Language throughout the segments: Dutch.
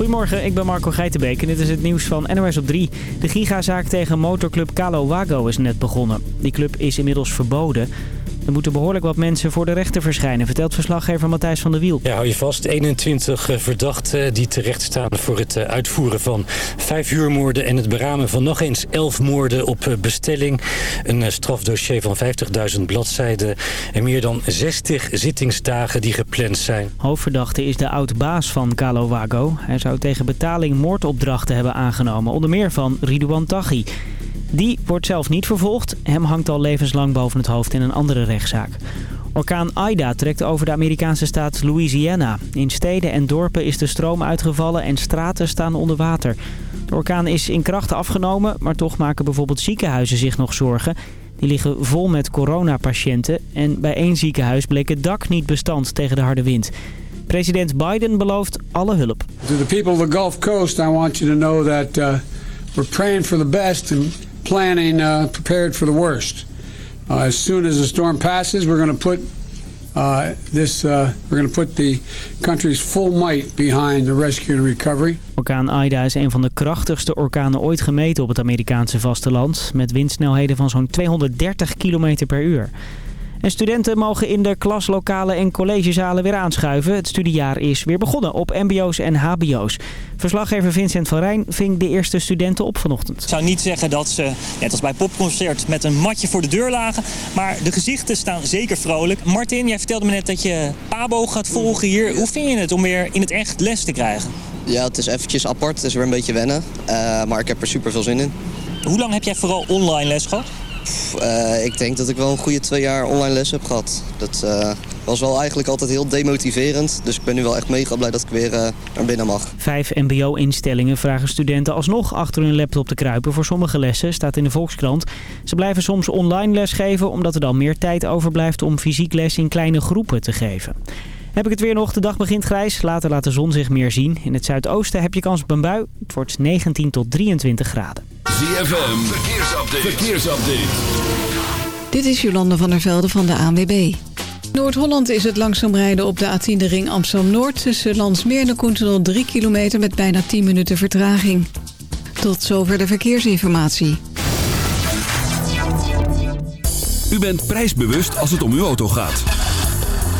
Goedemorgen, ik ben Marco Geitenbeek en dit is het nieuws van NOS op 3. De gigazaak tegen motorclub Calo Wago is net begonnen. Die club is inmiddels verboden. Er moeten behoorlijk wat mensen voor de rechter verschijnen, vertelt verslaggever Matthijs van der Wiel. Ja, hou je vast. 21 verdachten die terecht staan voor het eh, uitvoeren van vijf huurmoorden... en het beramen van nog eens elf moorden op eh, bestelling. Een eh, strafdossier van 50.000 bladzijden en meer dan 60 zittingsdagen die gepland zijn. Hoofdverdachte is de oud-baas van Calo Wago. Hij zou tegen betaling moordopdrachten hebben aangenomen, onder meer van Ridouan Taghi. Die wordt zelf niet vervolgd. Hem hangt al levenslang boven het hoofd in een andere rechtszaak. Orkaan Ida trekt over de Amerikaanse staat Louisiana. In steden en dorpen is de stroom uitgevallen en straten staan onder water. De orkaan is in kracht afgenomen, maar toch maken bijvoorbeeld ziekenhuizen zich nog zorgen. Die liggen vol met coronapatiënten en bij één ziekenhuis bleek het dak niet bestand tegen de harde wind. President Biden belooft alle hulp. To the people of the Gulf Coast, I want you to know that uh, we're praying for the best planning uh, prepared for the worst. Uh, as soon as the storm passes, we're going to put uh, this. Uh, we're going to put the country's full might behind the rescue and recovery. Orkaan Ida is een van de krachtigste orkanen ooit gemeten op het Amerikaanse vasteland. Met windsnelheden van zo'n 230 km per uur. En studenten mogen in de klaslokalen en collegezalen weer aanschuiven. Het studiejaar is weer begonnen op mbo's en hbo's. Verslaggever Vincent van Rijn ving de eerste studenten op vanochtend. Ik zou niet zeggen dat ze, net als bij popconcert, met een matje voor de deur lagen. Maar de gezichten staan zeker vrolijk. Martin, jij vertelde me net dat je pabo gaat volgen hier. Hoe vind je het om weer in het echt les te krijgen? Ja, het is eventjes apart. Het is weer een beetje wennen. Uh, maar ik heb er super veel zin in. Hoe lang heb jij vooral online les gehad? Uh, ik denk dat ik wel een goede twee jaar online les heb gehad. Dat uh, was wel eigenlijk altijd heel demotiverend. Dus ik ben nu wel echt mega blij dat ik weer uh, naar binnen mag. Vijf mbo-instellingen vragen studenten alsnog achter hun laptop te kruipen voor sommige lessen, staat in de Volkskrant. Ze blijven soms online lesgeven omdat er dan meer tijd overblijft om fysiek les in kleine groepen te geven. Heb ik het weer nog. De dag begint grijs. Later laat de zon zich meer zien. In het zuidoosten heb je kans op een bui. Het wordt 19 tot 23 graden. ZFM, verkeersupdate. verkeersupdate. Dit is Jolande van der Velde van de ANWB. Noord-Holland is het langzaam rijden op de A10 de ring Amsterdam-Noord... tussen Landsmeer en de Koentenol 3 kilometer met bijna 10 minuten vertraging. Tot zover de verkeersinformatie. U bent prijsbewust als het om uw auto gaat.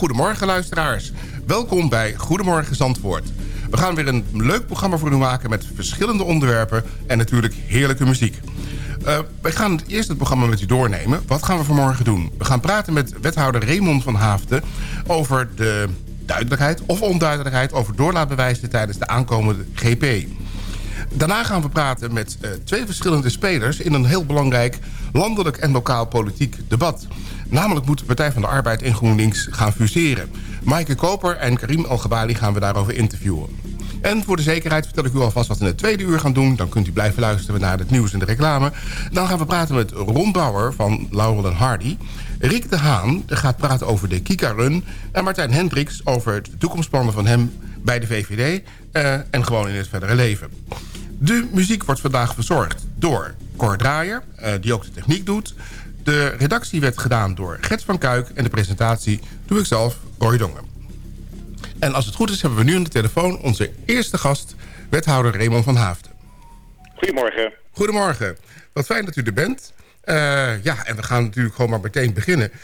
Hele goede morgen luisteraars. Welkom bij Goedemorgen Zandvoort. We gaan weer een leuk programma voor u maken met verschillende onderwerpen en natuurlijk heerlijke muziek. Uh, wij gaan eerst het programma met u doornemen. Wat gaan we vanmorgen doen? We gaan praten met wethouder Raymond van Haafden over de duidelijkheid of onduidelijkheid over doorlaatbewijzen tijdens de aankomende GP. Daarna gaan we praten met uh, twee verschillende spelers... in een heel belangrijk landelijk en lokaal politiek debat. Namelijk moet de Partij van de Arbeid en GroenLinks gaan fuseren. Maaike Koper en Karim Al-Gabali gaan we daarover interviewen. En voor de zekerheid vertel ik u alvast wat we in het tweede uur gaan doen. Dan kunt u blijven luisteren naar het nieuws en de reclame. Dan gaan we praten met Ron Bauer van Laurel en Hardy. Rick de Haan gaat praten over de Kika-run. En Martijn Hendricks over de toekomstplannen van hem bij de VVD. Uh, en gewoon in het verdere leven. De muziek wordt vandaag verzorgd door Cor Draaier, uh, die ook de techniek doet. De redactie werd gedaan door Gert van Kuik... en de presentatie doe ik zelf, Roy Dongen. En als het goed is, hebben we nu aan de telefoon onze eerste gast... wethouder Raymond van Haafden. Goedemorgen. Goedemorgen. Wat fijn dat u er bent. Uh, ja, en we gaan natuurlijk gewoon maar meteen beginnen. Uh,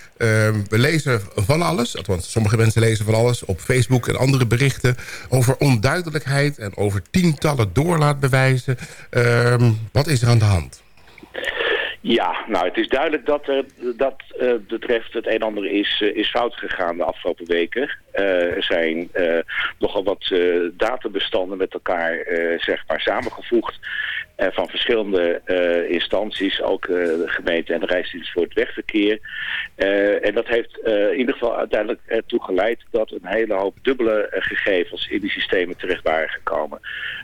we lezen van alles, althans sommige mensen lezen van alles... op Facebook en andere berichten over onduidelijkheid... en over tientallen doorlaatbewijzen. Uh, wat is er aan de hand? Ja, nou het is duidelijk dat er dat uh, betreft het een en ander is, is fout gegaan de afgelopen weken. Er zijn nogal wat databestanden met elkaar zeg maar samengevoegd. Van verschillende instanties, ook de gemeente en de Rijksdienst voor het Wegverkeer. en dat heeft in ieder geval uiteindelijk ertoe geleid dat een hele hoop dubbele gegevens in die systemen terecht waren gekomen.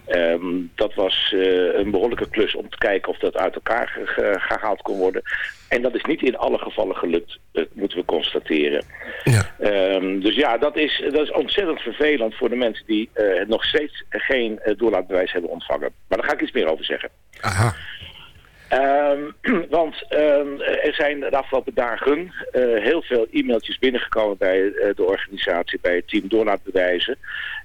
Um, dat was een behoorlijke klus om te kijken of dat uit elkaar ge gehaald kon worden. En dat is niet in alle gevallen gelukt, dat moeten we constateren. Ja. Um, dus ja, dat is, dat is ontzettend vervelend voor de mensen die nog steeds geen doorlaatbewijs hebben ontvangen. Maar daar ga ik iets meer over zeggen. Aha. Um, want um, er zijn de afgelopen dagen uh, heel veel e-mailtjes binnengekomen bij uh, de organisatie, bij het team doorlaatbewijzen.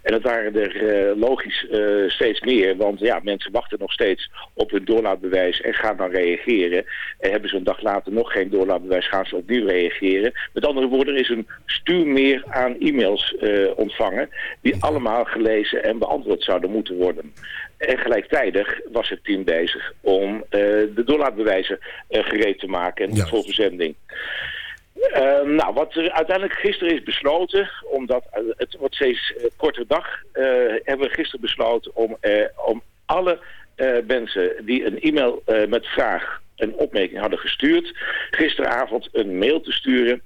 En dat waren er uh, logisch steeds meer, want ja, mensen wachten nog steeds op hun doorlaatbewijs en gaan dan reageren. En hebben ze een dag later nog geen doorlaatbewijs, gaan ze opnieuw reageren. Met andere woorden, er is een stuurmeer aan e-mails ontvangen die allemaal gelezen en beantwoord zouden moeten worden. En gelijktijdig was het team bezig om uh, de doorlaatbewijzen uh, gereed te maken en ja. voor verzending. Uh, nou, wat er uiteindelijk gisteren is besloten, omdat het wordt steeds uh, korte dag, hebben we gisteren besloten om, om alle mensen die een e-mail met vraag en opmerking hadden gestuurd, gisteravond een mail te sturen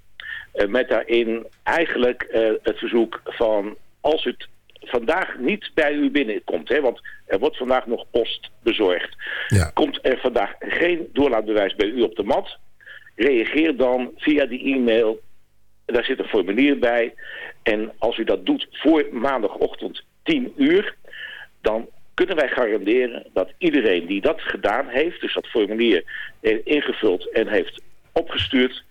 met daarin eigenlijk het verzoek van als het vandaag niet bij u binnenkomt, hè, want er wordt vandaag nog post bezorgd. Ja. Komt er vandaag geen doorlaatbewijs bij u op de mat, reageer dan via die e-mail. Daar zit een formulier bij. En als u dat doet voor maandagochtend 10 uur, dan kunnen wij garanderen dat iedereen die dat gedaan heeft, dus dat formulier ingevuld en heeft opgestuurd,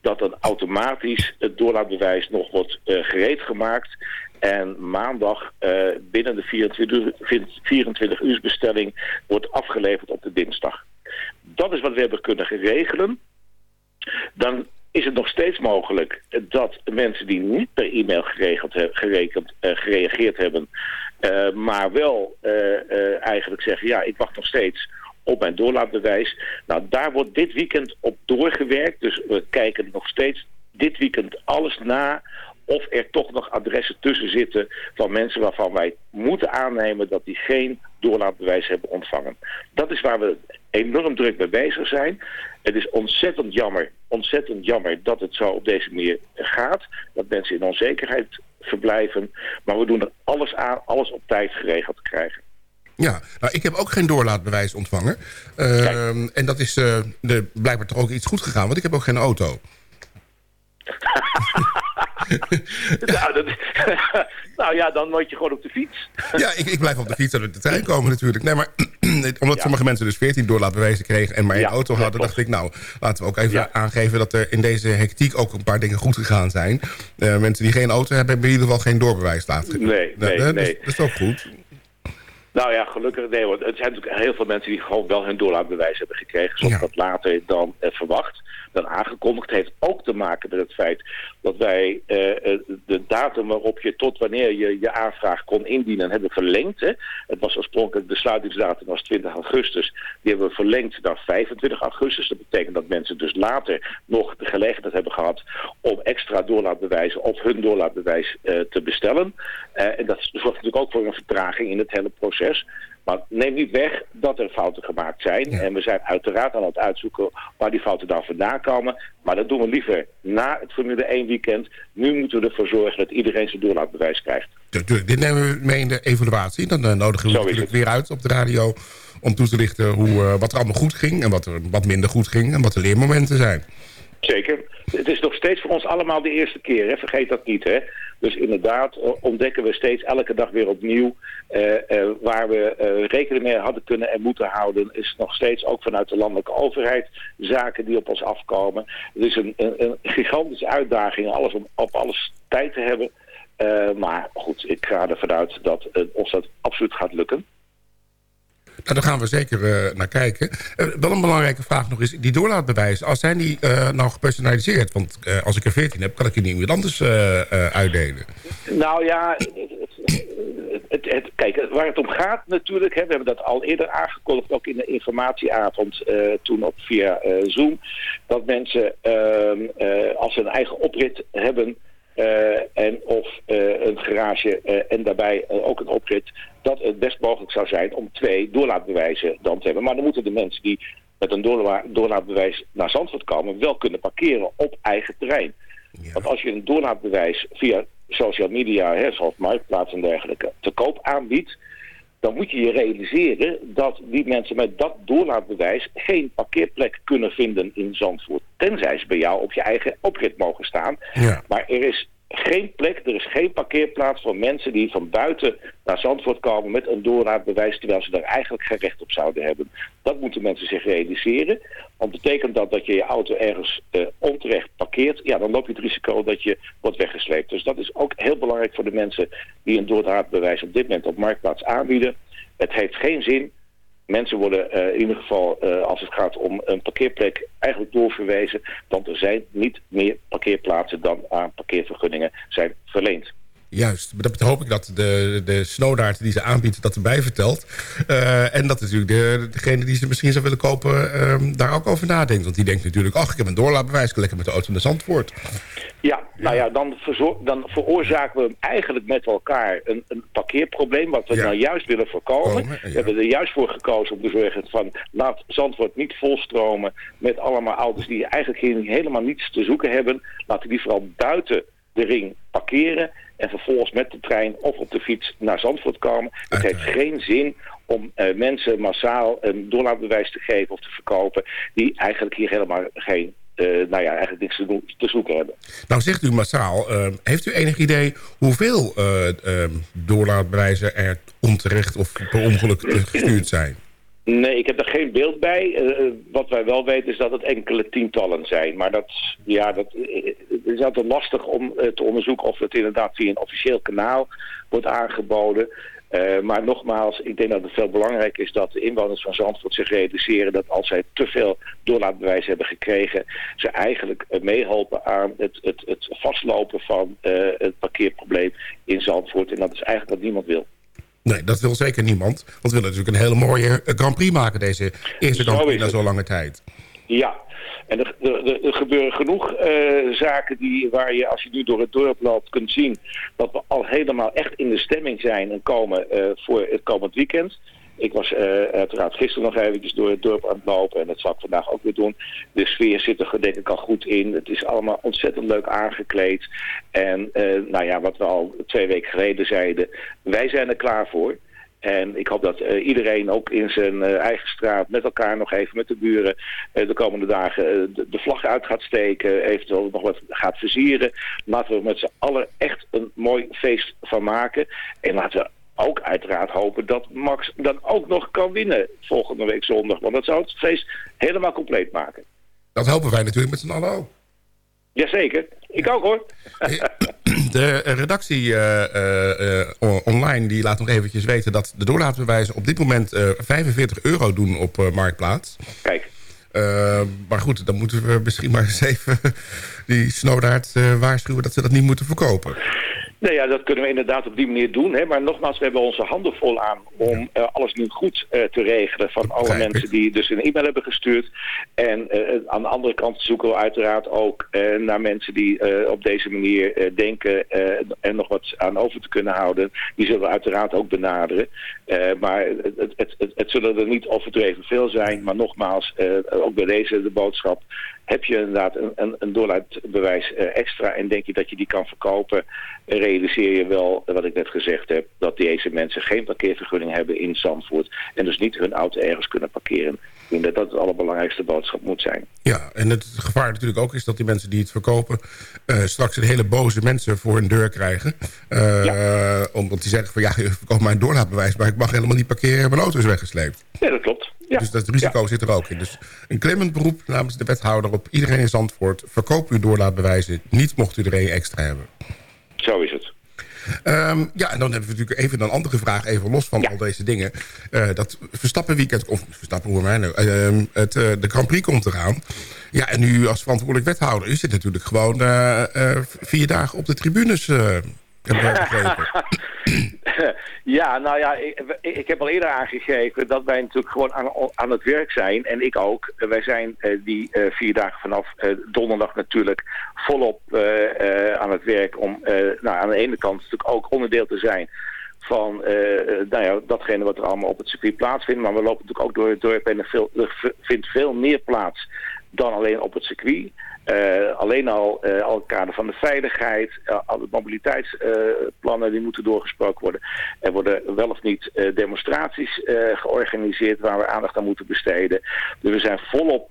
dat dan automatisch het doorlaatbewijs nog wordt uh, gereed gemaakt en maandag uh, binnen de 24, 24 uur bestelling wordt afgeleverd op de dinsdag. Dat is wat we hebben kunnen regelen. Dan is het nog steeds mogelijk dat mensen die niet per e-mail geregeld gerekend, uh, gereageerd hebben... Uh, maar wel eigenlijk zeggen, ja, ik wacht nog steeds op mijn doorlaatbewijs. Nou, daar wordt dit weekend op doorgewerkt. Dus we kijken nog steeds dit weekend alles na of er toch nog adressen tussen zitten van mensen waarvan wij moeten aannemen dat die geen doorlaatbewijs hebben ontvangen. Dat is waar we enorm druk mee bezig zijn. Het is ontzettend jammer, ontzettend jammer dat het zo op deze manier gaat. Dat mensen in onzekerheid verblijven. Maar we doen er alles aan, alles op tijd geregeld te krijgen. Ja, nou, ik heb ook geen doorlaatbewijs ontvangen. Ehm, en dat is eh, de, blijkbaar toch ook iets goed gegaan, want ik heb ook geen auto. nou, dat, nou ja, dan moet je gewoon op de fiets. Ja, ik, ik blijf op de fiets met de trein komen natuurlijk. Nee, maar omdat sommige mensen dus 14 doorlaatbewijzen kregen... en maar één auto hadden, dacht ik, nou, laten we ook even aangeven... dat er in deze hectiek ook een paar dingen goed gegaan zijn. Eh, mensen die geen auto hebben, hebben in ieder geval geen doorbewijs laten. Nee, nee, Dat- nee. Dat is ook goed. Nou ja, gelukkig nee, want het zijn natuurlijk heel veel mensen die gewoon wel hun doorlaatbewijs hebben gekregen, zoals dat later dan eh, verwacht, dan aangekondigd. heeft ook te maken met het feit dat wij eh, eh, de datum waarop je tot wanneer je je aanvraag kon indienen hebben verlengd. Hè. Het was oorspronkelijk de sluitingsdatum was 20 augustus. Die hebben we verlengd naar 25 augustus. Dat betekent dat mensen dus later nog de gelegenheid hebben gehad om extra doorlaatbewijzen of hun doorlaatbewijs eh, te bestellen. En dat zorgt natuurlijk ook voor een vertraging in het hele proces. Maar neem niet weg dat er fouten gemaakt zijn. En we zijn uiteraard aan het uitzoeken waar die fouten dan vandaan komen. Maar dat doen we liever na het Formule 1 weekend. Nu moeten we ervoor zorgen dat iedereen zijn doorlaatbewijs krijgt. Dit nemen we mee in de evaluatie. Dan eh, nodigen we natuurlijk weer uit op de radio... om toe te lichten hoe, eh, wat er allemaal goed ging... en wat er wat minder goed ging en wat de leermomenten zijn. Zeker. Het is nog steeds voor ons allemaal de eerste keer. Hè? Vergeet dat niet. Hè? Dus inderdaad eh, ontdekken we steeds elke dag weer opnieuw... eh, eh, waar we rekening mee hadden kunnen en moeten houden... is nog steeds ook vanuit de landelijke overheid zaken die op ons afkomen. Het is een, een, gigantische uitdaging alles om op alles tijd te hebben. Maar goed, ik ga ervan uit dat ons dat absoluut gaat lukken. Nou, daar gaan we zeker eh, naar kijken. Eh, wel een belangrijke vraag nog is, die doorlaatbewijzen... als zijn die eh, nou gepersonaliseerd? Want als ik er 14 heb, kan ik die niet iemand anders uitdelen. Nou ja, het, het, kijk, waar het om gaat natuurlijk, hè, we hebben dat al eerder aangekondigd, ook in de informatieavond toen op via Zoom, dat mensen ehm, eh, als ze een eigen oprit hebben en of eh, een garage eh, en daarbij eh, ook een oprit, dat het best mogelijk zou zijn om twee doorlaatbewijzen dan te hebben. Maar dan moeten de mensen die met een doorla- doorlaatbewijs naar Zandvoort komen wel kunnen parkeren op eigen terrein. Want als je een doorlaatbewijs via social media, hè, zoals Marktplaats en dergelijke, te koop aanbiedt, dan moet je je realiseren dat die mensen met dat doorlaatbewijs geen parkeerplek kunnen vinden in Zandvoort. Tenzij ze bij jou op je eigen oprit mogen staan. Maar er is geen plek, er is geen parkeerplaats voor mensen die van buiten naar Zandvoort komen met een doorlaatbewijs, terwijl ze daar eigenlijk geen recht op zouden hebben. Dat moeten mensen zich realiseren. Want betekent dat dat je je auto ergens eh, onterecht parkeert, ja, dan loop je het risico dat je wordt weggesleept. Dus dat is ook heel belangrijk voor de mensen die een doorlaatbewijs op dit moment op Marktplaats aanbieden. Het heeft geen zin. Mensen worden eh, in ieder geval, eh, als het gaat om een parkeerplek, eigenlijk doorverwezen. Want er zijn niet meer parkeerplaatsen dan aan parkeervergunningen zijn verleend. Juist, maar dat hoop ik dat de, de snowdaart die ze aanbiedt dat erbij vertelt. Eh, en dat natuurlijk de, degene die ze misschien zou willen kopen ehm, daar ook over nadenkt. Want die denkt natuurlijk, ach, ik heb een doorlaatbewijs, ik kan lekker met de auto naar Zandvoort. Ja, nou ja, dan, dan veroorzaken we eigenlijk met elkaar een, een parkeerprobleem, wat we nou juist willen voorkomen. We hebben er juist voor gekozen om te zorgen van laat Zandvoort niet volstromen met allemaal auto's die eigenlijk helemaal niets te zoeken hebben. Laten die vooral buiten de ring parkeren en vervolgens met de trein of op de fiets naar Zandvoort komen. Het heeft geen zin om eh, mensen massaal een doorlaatbewijs te geven of te verkopen die eigenlijk hier helemaal geen, nou ja, eigenlijk niks te, te zoeken hebben. Nou zegt u massaal, ehm, heeft u enig idee hoeveel eh, doorlaatbewijzen er onterecht of per ongeluk eh, gestuurd zijn? Nee, ik heb er geen beeld bij. Eh, eh, wat wij wel weten is dat het enkele tientallen zijn. Maar dat, ja, dat eh, het is altijd lastig om eh, te onderzoeken of het inderdaad via een officieel kanaal wordt aangeboden. Eh, maar nogmaals, ik denk dat het veel belangrijker is dat de inwoners van Zandvoort zich realiseren dat als zij te veel doorlaatbewijs hebben gekregen, ze eigenlijk eh, meehelpen aan het, het, het vastlopen van eh, het parkeerprobleem in Zandvoort. En dat is eigenlijk wat niemand wil. Nee, dat wil zeker niemand. Want we willen natuurlijk een hele mooie Grand Prix maken, deze eerste Grand Prix na zo'n lange tijd. Ja, en er, er, gebeuren genoeg eh, zaken die, waar je als je nu door het dorp loopt kunt zien dat we al helemaal echt in de stemming zijn en komen eh, voor het komend weekend. Ik was eh, uiteraard gisteren nog eventjes door het dorp aan het lopen en dat zal ik vandaag ook weer doen. De sfeer zit er denk ik al goed in. Het is allemaal ontzettend leuk aangekleed. En nou ja, wat we al twee weken geleden zeiden, wij zijn er klaar voor. En ik hoop dat eh, iedereen ook in zijn eh, eigen straat met elkaar nog even met de buren eh, de komende dagen de, de vlag uit gaat steken, eventueel nog wat gaat versieren. Laten we met z'n allen echt een mooi feest van maken. En laten we ook uiteraard hopen dat Max dan ook nog kan winnen volgende week zondag. Want dat zou het feest helemaal compleet maken. Dat hopen wij natuurlijk met z'n allen ook. Jazeker, ik ook hoor. De redactie eh, eh, eh, on- online die laat nog eventjes weten... dat de doorlaatbewijzen op dit moment eh, 45 euro doen op Marktplaats. Kijk. Maar goed, dan moeten we misschien maar eens even die snowdaard eh, waarschuwen... dat ze dat niet moeten verkopen. Nou ja, dat kunnen we inderdaad op die manier doen. Hè? Maar nogmaals, we hebben onze handen vol aan om eh, alles nu goed eh, te regelen van alle Begrijp ik. mensen die dus een e-mail hebben gestuurd. En eh, aan de andere kant zoeken we uiteraard ook naar mensen die op deze manier denken en nog wat aan over te kunnen houden. Die zullen we uiteraard ook benaderen. Maar het, het, het, zullen er niet overdreven veel zijn. Maar nogmaals, ook bij deze de boodschap. Heb je inderdaad een, een, een doorlaatbewijs extra en denk je dat je die kan verkopen, realiseer je wel, eh, wat ik net gezegd heb, dat deze mensen geen parkeervergunning hebben in Zandvoort en dus niet hun auto ergens kunnen parkeren. Ik denk dat dat de allerbelangrijkste boodschap moet zijn. Ja, en het gevaar natuurlijk ook is dat die mensen die het verkopen... eh, straks een hele boze mensen voor hun deur krijgen. Eh, Omdat die zeggen van ja, je verkoopt mijn doorlaatbewijs... maar ik mag helemaal niet parkeren en mijn auto is weggesleept. Ja, dat klopt. Ja. Dus dat risico zit er ook in. Dus een klemmend beroep namens de wethouder op iedereen in Zandvoort... verkoop uw doorlaatbewijzen, niet mocht u er een extra hebben. Zo is het. Ehm, ja, en dan hebben we natuurlijk even een andere vraag, even los van al deze dingen. Eh, dat Verstappen weekend, of Verstappen hoor mij nou, ehm, het, eh, de Grand Prix komt eraan. Ja, en u als verantwoordelijk wethouder, u zit natuurlijk gewoon eh, vier dagen op de tribunes. heb ik. Ja, nou ja, ik, ik heb al eerder aangegeven dat wij natuurlijk gewoon aan, aan het werk zijn. En ik ook. Wij zijn eh, die eh, vier dagen vanaf eh, donderdag natuurlijk volop aan het werk om nou, aan de ene kant natuurlijk ook onderdeel te zijn van nou ja, datgene wat er allemaal op het circuit plaatsvindt. Maar we lopen natuurlijk ook door het dorp en er, veel, er vindt veel meer plaats dan alleen op het circuit. Eh, alleen al, eh, al het kader van de veiligheid, eh, alle mobiliteitsplannen die moeten doorgesproken worden. Er worden wel of niet demonstraties georganiseerd waar we aandacht aan moeten besteden. Dus we zijn volop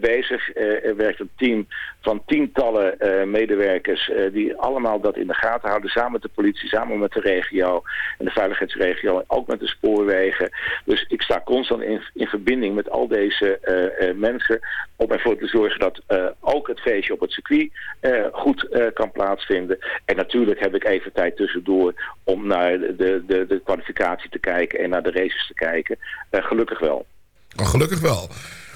bezig. Er werkt een team van tientallen medewerkers die allemaal dat in de gaten houden. Samen met de politie, samen met de regio en de veiligheidsregio en ook met de spoorwegen. Dus ik sta constant in, in verbinding met al deze mensen om ervoor te zorgen dat ook het feestje op het circuit eh, goed eh, kan plaatsvinden. En natuurlijk heb ik even tijd tussendoor om naar de, de, de kwalificatie te kijken en naar de races te kijken. Eh, gelukkig wel. Oh, gelukkig wel.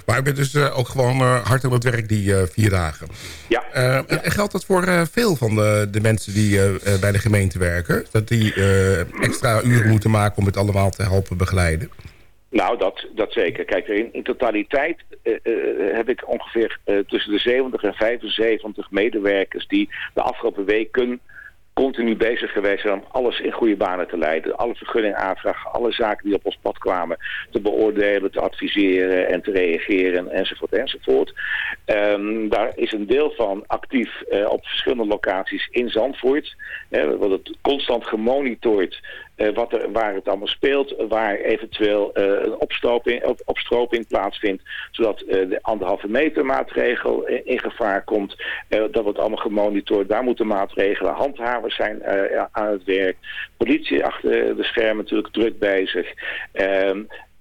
Maar ik ben dus eh, ook gewoon eh, hard aan het werk die eh, vier dagen. Ja. Eh, geldt dat voor eh, veel van de, de mensen die eh, eh, bij de gemeente werken? Dat die eh, extra uren moeten maken om het allemaal te helpen begeleiden? Nou, dat, dat zeker. Kijk, in, in totaliteit eh, eh, heb ik ongeveer eh, tussen de 70 en 75 medewerkers die de afgelopen weken continu bezig geweest zijn om alles in goede banen te leiden. Alle vergunningaanvragen, alle zaken die op ons pad kwamen te beoordelen, te adviseren en te reageren enzovoort enzovoort. Ehm, daar is een deel van actief eh, op verschillende locaties in Zandvoort. Eh, we worden constant gemonitord eh, wat er, waar het allemaal speelt, waar eventueel eh, een opstroping, op, opstroping plaatsvindt, zodat eh, de anderhalve meter maatregel in, gevaar komt. Eh, dat wordt allemaal gemonitord. Daar moeten maatregelen. Handhavers zijn eh, aan het werk. Politie achter de schermen natuurlijk druk bezig.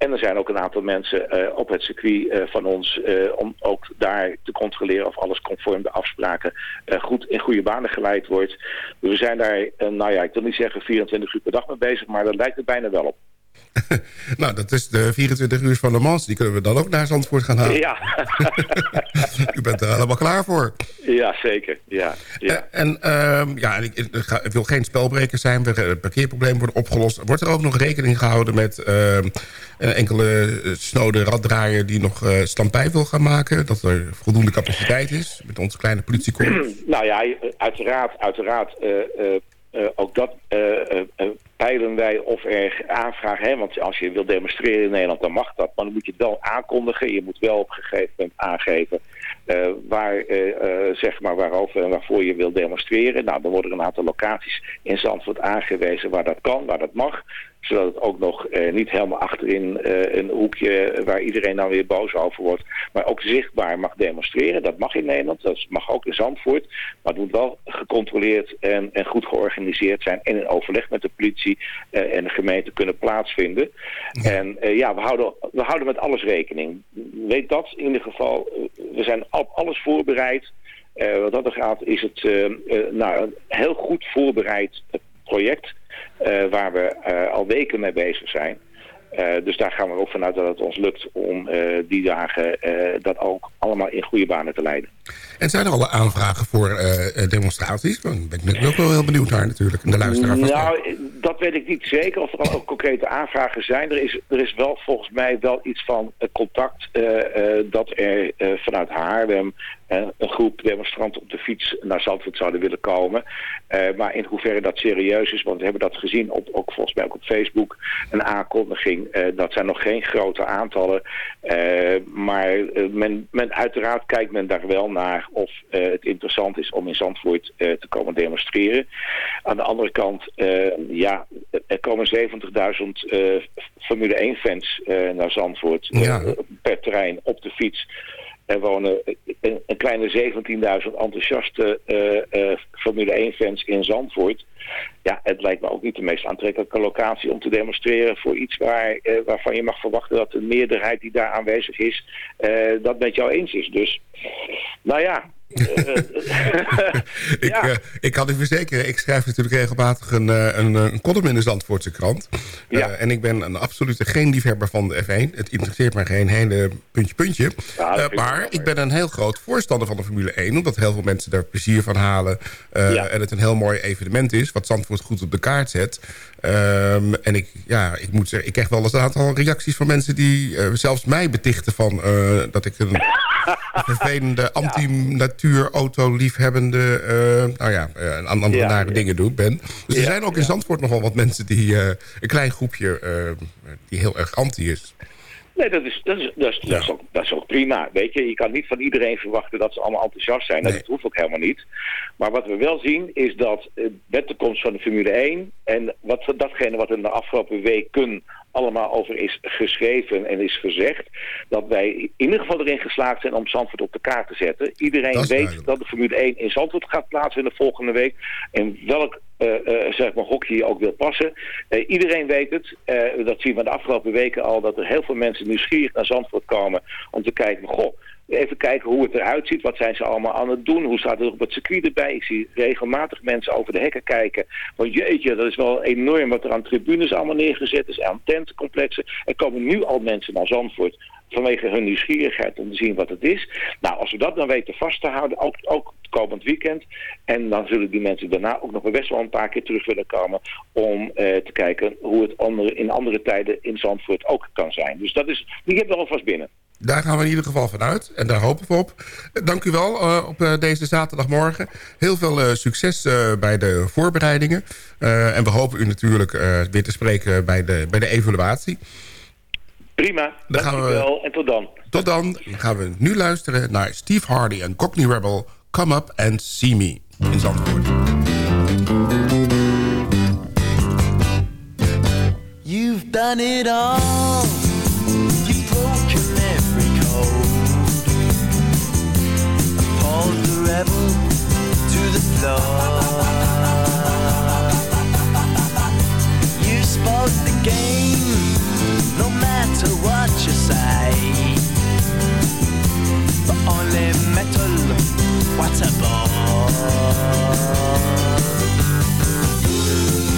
En er zijn ook een aantal mensen eh, op het circuit eh, van ons eh, om ook daar te controleren of alles conform de afspraken goed in goede banen geleid wordt. We zijn daar, nou ja, ik wil niet zeggen 24 uur per dag mee bezig, maar dat lijkt er bijna wel op. nou, dat is de 24 uur van Le Mans. Die kunnen we dan ook naar Zandvoort gaan halen. Ja, U bent er helemaal klaar voor. ja zeker. Ja, ja. En ehm, ja, ik, ik wil geen spelbreker zijn. We- Het parkeerprobleem wordt opgelost. Wordt er ook nog rekening gehouden met ehm, een enkele eh, snode raddraaier... die nog eh stampij wil gaan maken? Dat er voldoende capaciteit is met onze kleine politiekorps? Nou ja, uiteraard, uiteraard eh, eh, ook dat eh, eh, peilen wij of er aanvragen. Hè? Want als je wil demonstreren in Nederland, dan mag dat. Maar dan moet je het wel aankondigen. Je moet wel op een gegeven moment aangeven waar, zeg maar waarover en waarvoor je wil demonstreren. Nou, dan worden er een aantal locaties in Zandvoort aangewezen waar dat kan, waar dat mag zodat het ook nog eh, niet helemaal achterin eh, een hoekje waar iedereen dan weer boos over wordt. Maar ook zichtbaar mag demonstreren. Dat mag in Nederland. Dat mag ook in Zandvoort. Maar het moet wel gecontroleerd en, en goed georganiseerd zijn. En in overleg met de politie eh, en de gemeente kunnen plaatsvinden. En eh, ja, we houden, we houden met alles rekening. Weet dat in ieder geval. we zijn op alles voorbereid. Wat dat er gaat is het nou, een heel goed voorbereid project. Eh, waar we eh, al weken mee bezig zijn. Eh, dus daar gaan we ook vanuit dat het ons lukt om die dagen dat ook allemaal in goede banen te leiden. En zijn er alle aanvragen voor eh, eh, demonstraties? Daar ben ik ook wel heel benieuwd naar natuurlijk. De luisteraar. Nou, dat weet ik niet zeker of er al ook concrete aanvragen zijn. Er is, er is wel volgens mij wel iets van eh, contact dat er vanuit Haarlem een groep demonstranten op de fiets naar Zandvoort zouden willen komen. Maar in hoeverre dat serieus is, want we hebben dat gezien, op, ook volgens mij ook op Facebook, een aankondiging. dat zijn nog geen grote aantallen. Maar men, men, uiteraard kijkt men daar wel naar of eh, het interessant is om in Zandvoort eh, te komen demonstreren. Aan de andere kant, eh, ja, er komen 70.000 eh, Formule 1 fans naar Zandvoort Ja. per trein op de fiets. Er wonen een, kleine 17.000 enthousiaste eh, eh, Formule 1 fans in Zandvoort. Ja, het lijkt me ook niet de meest aantrekkelijke locatie om te demonstreren voor iets waar, eh, waarvan je mag verwachten dat de meerderheid die daar aanwezig is, dat met jou eens is. Dus, nou ja. Eh, ik, eh, ik kan u verzekeren, ik schrijf natuurlijk regelmatig een, eh, een, een column in de Zandvoortse krant. Eh, en ik ben een absolute geen liefhebber van de F1. Het interesseert mij geen hele puntje puntje. Eh, maar ik ben een heel groot voorstander van de Formule 1. Omdat heel veel mensen daar plezier van halen. En het een heel mooi evenement is. Wat Zandvoort goed op de kaart zet. Ehm, en ik, ja, ik moet zeggen, ik krijg wel eens een aantal reacties van mensen... die eh, zelfs mij betichten van eh, dat ik een vervelende anti-natuur auto-liefhebbende... eh, nou ja, een andere Ja, nare ja. dingen doet, ben. Dus er zijn ook in Zandvoort nogal wat mensen die... een klein groepje die heel erg anti is. Nee, dat is, dat, is, dat, is, dat, is ook, dat is ook prima. Weet je, je kan niet van iedereen verwachten dat ze allemaal enthousiast zijn. Dat hoeft ook helemaal niet. Maar wat we wel zien is dat eh, met de komst van de Formule 1 en wat, datgene wat er in de afgelopen weken allemaal over is geschreven en is gezegd, dat wij in ieder geval erin geslaagd zijn om Zandvoort op de kaart te zetten. Iedereen weet duidelijk. dat de Formule 1 in Zandvoort gaat plaatsvinden volgende week. En welk zeg maar je ook wil passen. Eh, iedereen weet het. Eh, dat zien we de afgelopen weken al. Dat er heel veel mensen nieuwsgierig naar Zandvoort komen. Om te kijken, goh, even kijken hoe het eruit ziet. Wat zijn ze allemaal aan het doen? Hoe staat het op het circuit erbij? Ik zie regelmatig mensen over de hekken kijken. Van jeetje, dat is wel enorm wat er aan tribunes allemaal neergezet is. Aan tentencomplexen. Er komen nu al mensen naar Zandvoort vanwege hun nieuwsgierigheid om te zien wat het is. Nou, als we dat dan weten vast te houden, ook, ook komend weekend. En dan zullen die mensen daarna ook nog best wel een paar keer terug willen komen om eh, te kijken hoe het andere, in andere tijden in Zandvoort ook kan zijn. Dus dat is, die hebben we alvast binnen. Daar gaan we in ieder geval vanuit. En daar hopen we op. Dank u wel eh, op eh, deze zaterdagmorgen. Heel veel eh, succes eh, bij de voorbereidingen. Eh, en we hopen u natuurlijk eh, weer te spreken bij de, bij de evaluatie. Prima, Dan gaan we- dankjewel en tot dan. Tot dan gaan we nu luisteren naar Steve Hardy en Cockney Rebel... Come Up and See Me in Zandvoort. You've done it all. You spoke the game, no matter what you say. But only metal, what a.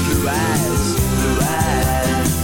Blue eyes, blue eyes.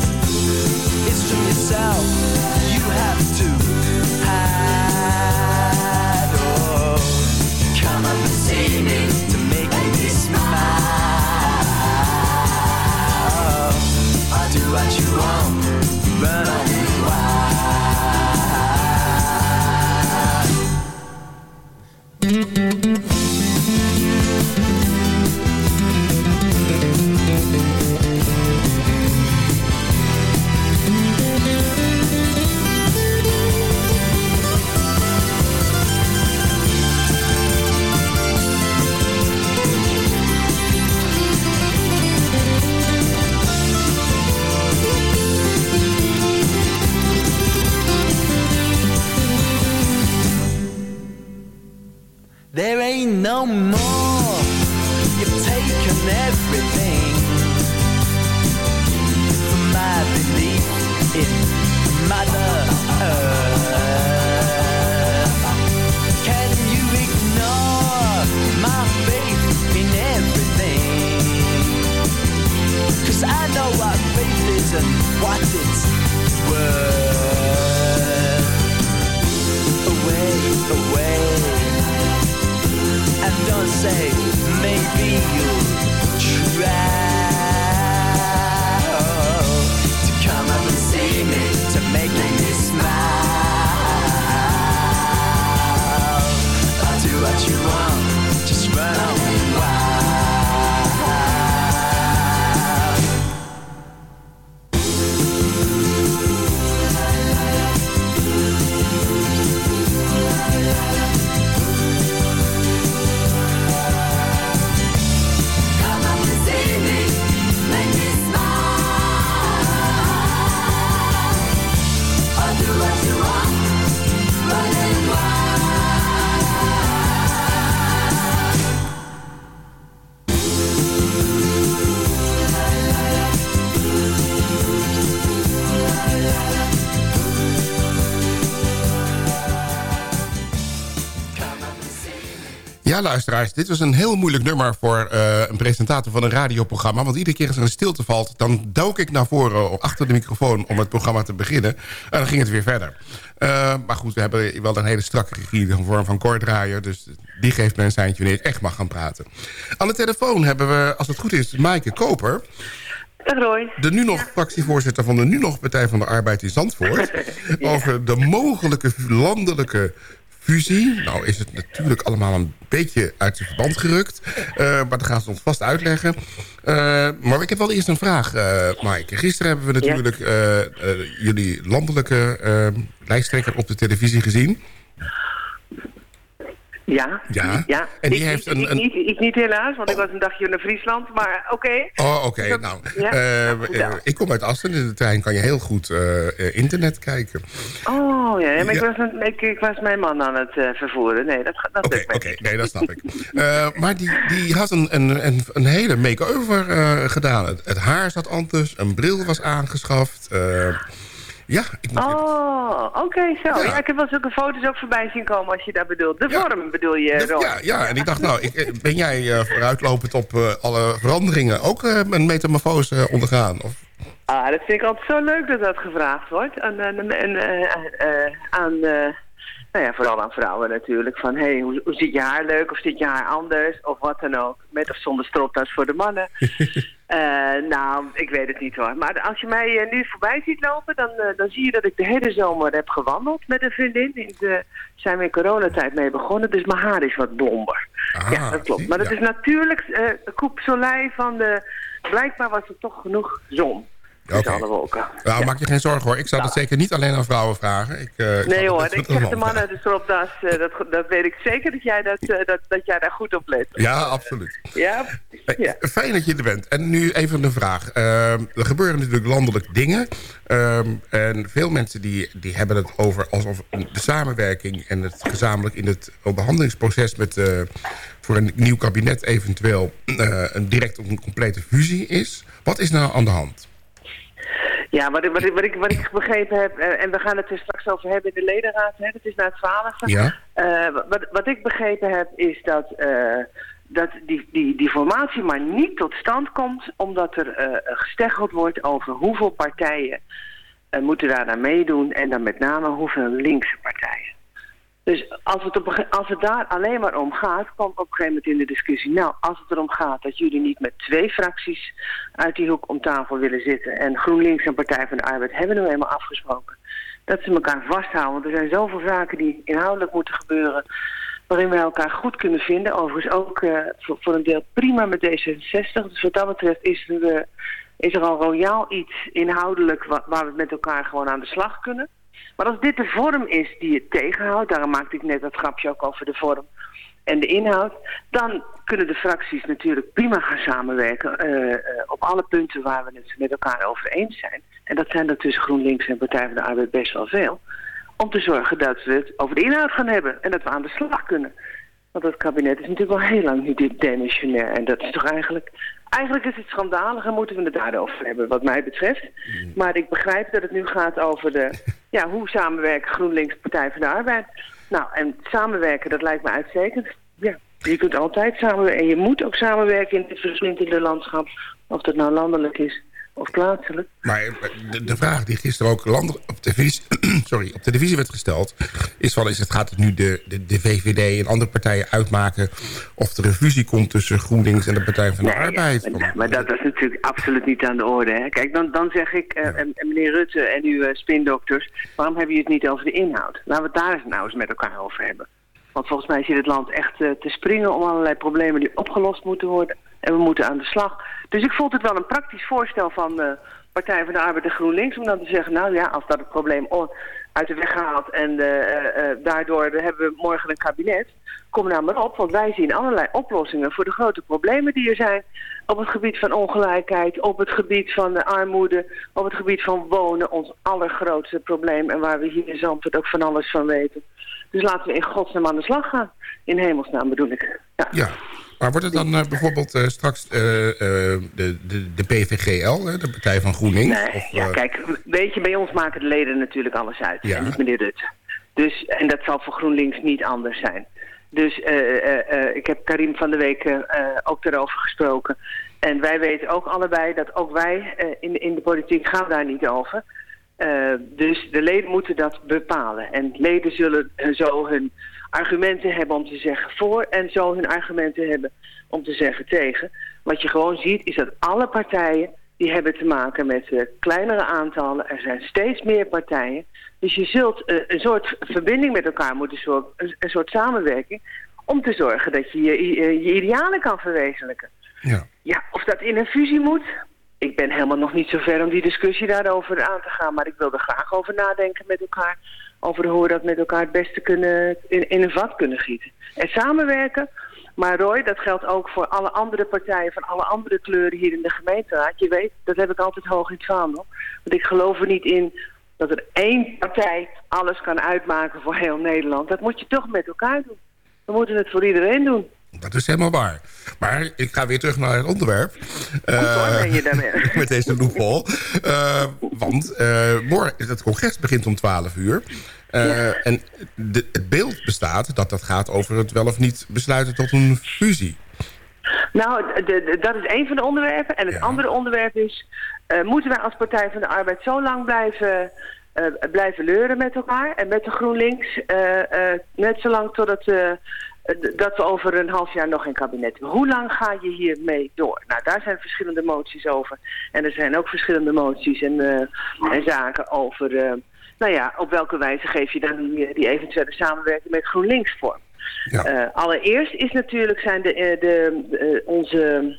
Yourself. You have to hide. And what it's worth. Away, away. And don't say maybe you'll try Ja, luisteraars, dit was een heel moeilijk nummer voor eh, een presentator van een radioprogramma. Want iedere keer als er een stilte valt, dan dook ik naar voren achter de microfoon om het programma te beginnen. En dan ging het weer verder. Eh, maar goed, we hebben wel een hele strakke regie in vorm van koordraaier. Dus die geeft me een seintje wanneer ik echt mag gaan praten. Aan de telefoon hebben we, als het goed is, Maaike Koper. De nu nog fractievoorzitter van de nu nog Partij van de Arbeid in Zandvoort. Over de mogelijke landelijke fusie. Nou is het natuurlijk allemaal een beetje uit zijn verband gerukt. Eh, maar dat gaan ze ons vast uitleggen. Eh, maar ik heb wel eerst een vraag, eh Maaike. Gisteren hebben we natuurlijk jullie landelijke lijsttrekker op de televisie gezien. Ja. Ja. ja. En die ik, heeft ik, een- ik een- niet, ik niet helaas, want ik was een dagje naar Friesland. Maar oké. Oh, oké. Nou, Ja? eh, Nou, eh, ik kom uit Assen. In de trein kan je heel goed eh, internet kijken. Oh ja, maar Ik, was ik, was mijn man aan het vervoeren. Nee, dat, gaat- dat Oké, lukt oké, nee, dat snap ik. Maar die, die had een, een, een, een hele make-over gedaan. Het, het haar zat anders, een bril was aangeschaft. Ja, ik moet Oh, oké, zo. Ja. ik heb wel zulke foto's ook voorbij zien komen als je dat bedoelt. De vorm bedoel je, Roy? ja, ja, en ik dacht, nou, ik, eh, ben jij eh, vooruitlopend op eh, alle veranderingen ook een metamorfose ondergaan? Of, Ah, dat vind ik altijd zo leuk dat dat gevraagd wordt. En, en, en, aan, nou ja, vooral aan vrouwen natuurlijk. Van, hé, hey, hoe, hoe zit je haar leuk? Of zit je haar anders? Of wat dan ook. Met of zonder stropdas voor de mannen. Eh, nou, ik weet het niet hoor. Maar als je mij eh, nu voorbij ziet lopen, dan, eh, dan zie je dat ik de hele zomer heb gewandeld met een vriendin. In de, zijn we in coronatijd mee begonnen, dus mijn haar is wat blonder. ja, dat klopt. Maar dat is natuurlijk coupe soleil van de... Blijkbaar was er toch genoeg zon. Wolken. Nou, maak je geen zorgen hoor. Ik zou dat zeker niet alleen aan vrouwen vragen. Ik, eh, ik Nee dat hoor, ik zeg de mannen uit de stropdas, eh, dat, dat weet ik zeker dat jij, dat, eh, dat, dat jij daar goed op let. Ja, absoluut. Ja? Fijn dat je er bent. En nu even een vraag. Ehm, er gebeuren natuurlijk landelijk dingen. Ehm, en veel mensen die, die hebben het over alsof de samenwerking... en het gezamenlijk in het onderhandelingsproces... Met, voor een nieuw kabinet eventueel een direct of een complete fusie is. Wat is nou aan de hand? Ja, wat ik, wat ik, wat ik, wat ik begrepen heb, eh, en we gaan het er straks over hebben in de ledenraad, hè, dat is na het twaalfde. Ja. Eh, wat, wat ik begrepen heb is dat, eh, dat die, die, die formatie maar niet tot stand komt omdat er eh gesteggeld wordt over hoeveel partijen moeten daar aan meedoen en dan met name hoeveel linkse partijen. Dus als het, als het daar alleen maar om gaat, kwam op een gegeven moment in de discussie... nou, als het erom gaat dat jullie niet met twee fracties uit die hoek om tafel willen zitten... en GroenLinks en Partij van de Arbeid hebben nu eenmaal afgesproken... dat ze elkaar vasthouden. Want er zijn zoveel zaken die inhoudelijk moeten gebeuren... waarin we elkaar goed kunnen vinden. Overigens ook eh, voor, voor een deel prima met D66. Dus wat dat betreft is er, eh, is er al royaal iets inhoudelijk... wa- waar we met elkaar gewoon aan de slag kunnen... Maar als dit de vorm is die het tegenhoudt, daarom maakte ik net dat grapje ook over de vorm en de inhoud, dan kunnen de fracties natuurlijk prima gaan samenwerken eh, eh, op alle punten waar we het met elkaar over eens zijn. En dat zijn er tussen GroenLinks en Partij van de Arbeid best wel veel. Om te zorgen dat we het over de inhoud gaan hebben en dat we aan de slag kunnen. Want het kabinet is natuurlijk al heel lang niet demissionair. En dat is toch eigenlijk... Eigenlijk is het schandalig en moeten we het daarover hebben, wat mij betreft. Maar ik begrijp dat het nu gaat over de... Ja, hoe samenwerken GroenLinks Partij van de Arbeid? Nou, en samenwerken, dat lijkt me uitstekend. Ja, je kunt altijd samenwerken. En je moet ook samenwerken in dit versplinterde landschap. Of dat nou landelijk is of plaatselijk. Maar eh, de, de vraag die gisteren ook landelijk op, televisie, sorry, op televisie werd gesteld... is van, is het, gaat het nu de, de, de VVD en andere partijen uitmaken... of er een fusie komt tussen GroenLinks en de Partij van de Arbeid? Maar dat is natuurlijk absoluut niet aan de orde. Hè? Kijk, dan, dan zeg ik, en- en meneer Rutte en uw eh, spindokters... waarom hebben jullie het niet over de inhoud? Laten we het daar eens nou eens met elkaar over hebben. Want volgens mij zit het land echt te springen om allerlei problemen die opgelost moeten worden. En we moeten aan de slag. Dus ik vond het wel een praktisch voorstel van eh Partij van de Arbeid en GroenLinks... om dan te zeggen, nou ja, als dat het probleem uit de weg gaat... en eh, eh, daardoor hebben we morgen een kabinet... kom nou maar op, want wij zien allerlei oplossingen... voor de grote problemen die er zijn... op het gebied van ongelijkheid, op het gebied van de armoede... op het gebied van wonen, ons allergrootste probleem... en waar we hier in Zandvoort ook van alles van weten. Dus laten we in godsnaam aan de slag gaan. In hemelsnaam bedoel ik. Ja. Ja, maar wordt het dan eh, bijvoorbeeld eh, straks eh, de, de, de PVGL, hè, de Partij van GroenLinks? Nee, of, ja, kijk, weet je, bij ons maken de leden natuurlijk alles uit. Ja. En niet meneer Rutte. Dus, en dat zal voor GroenLinks niet anders zijn. Dus ik heb Karim van de Week ook daarover gesproken. En wij weten ook allebei dat ook wij in, in de politiek gaan daar niet over. Dus de leden moeten dat bepalen. En leden zullen zo hun argumenten hebben om te zeggen voor... en zo hun argumenten hebben om te zeggen tegen. Wat je gewoon ziet is dat alle partijen... die hebben te maken met eh, kleinere aantallen. Er zijn steeds meer partijen. Dus je zult eh, een soort verbinding met elkaar moeten zorgen... een, een soort samenwerking... om te zorgen dat je je, je, je idealen kan verwezenlijken. Ja. Ja, of dat in een fusie moet... Ik ben helemaal nog niet zo ver om die discussie daarover aan te gaan. Maar ik wil er graag over nadenken met elkaar. Over hoe we dat met elkaar het beste kunnen, in, in een vat kunnen gieten. En samenwerken. Maar Roy, dat geldt ook voor alle andere partijen van alle andere kleuren hier in de gemeenteraad. Je weet, dat heb ik altijd hoog in het vaandel. Want ik geloof er niet in dat er één partij alles kan uitmaken voor heel Nederland. Dat moet je toch met elkaar doen. We moeten het voor iedereen doen. Dat is helemaal waar. Maar ik ga weer terug naar het onderwerp. hoor, ben je daarmee. met deze loophole. Eh, want eh, morgen, het congres begint om 12 uur. Eh, En de, het beeld bestaat dat dat gaat over het wel of niet besluiten tot een fusie. Nou, de, de- dat is een van de onderwerpen. En het andere onderwerp is... eh, moeten wij als Partij van de Arbeid zo lang blijven, eh, blijven leuren met elkaar... en met de GroenLinks, eh, eh, net zolang totdat eh, dat we over een half jaar nog geen kabinet hebben. Hoe lang ga je hiermee door? Nou, daar zijn verschillende moties over. En er zijn ook verschillende moties en, eh, en zaken over... eh, nou ja, op welke wijze geef je dan die, die eventuele samenwerking met GroenLinks vorm? Eh, allereerst is natuurlijk zijn de, eh, de, eh, onze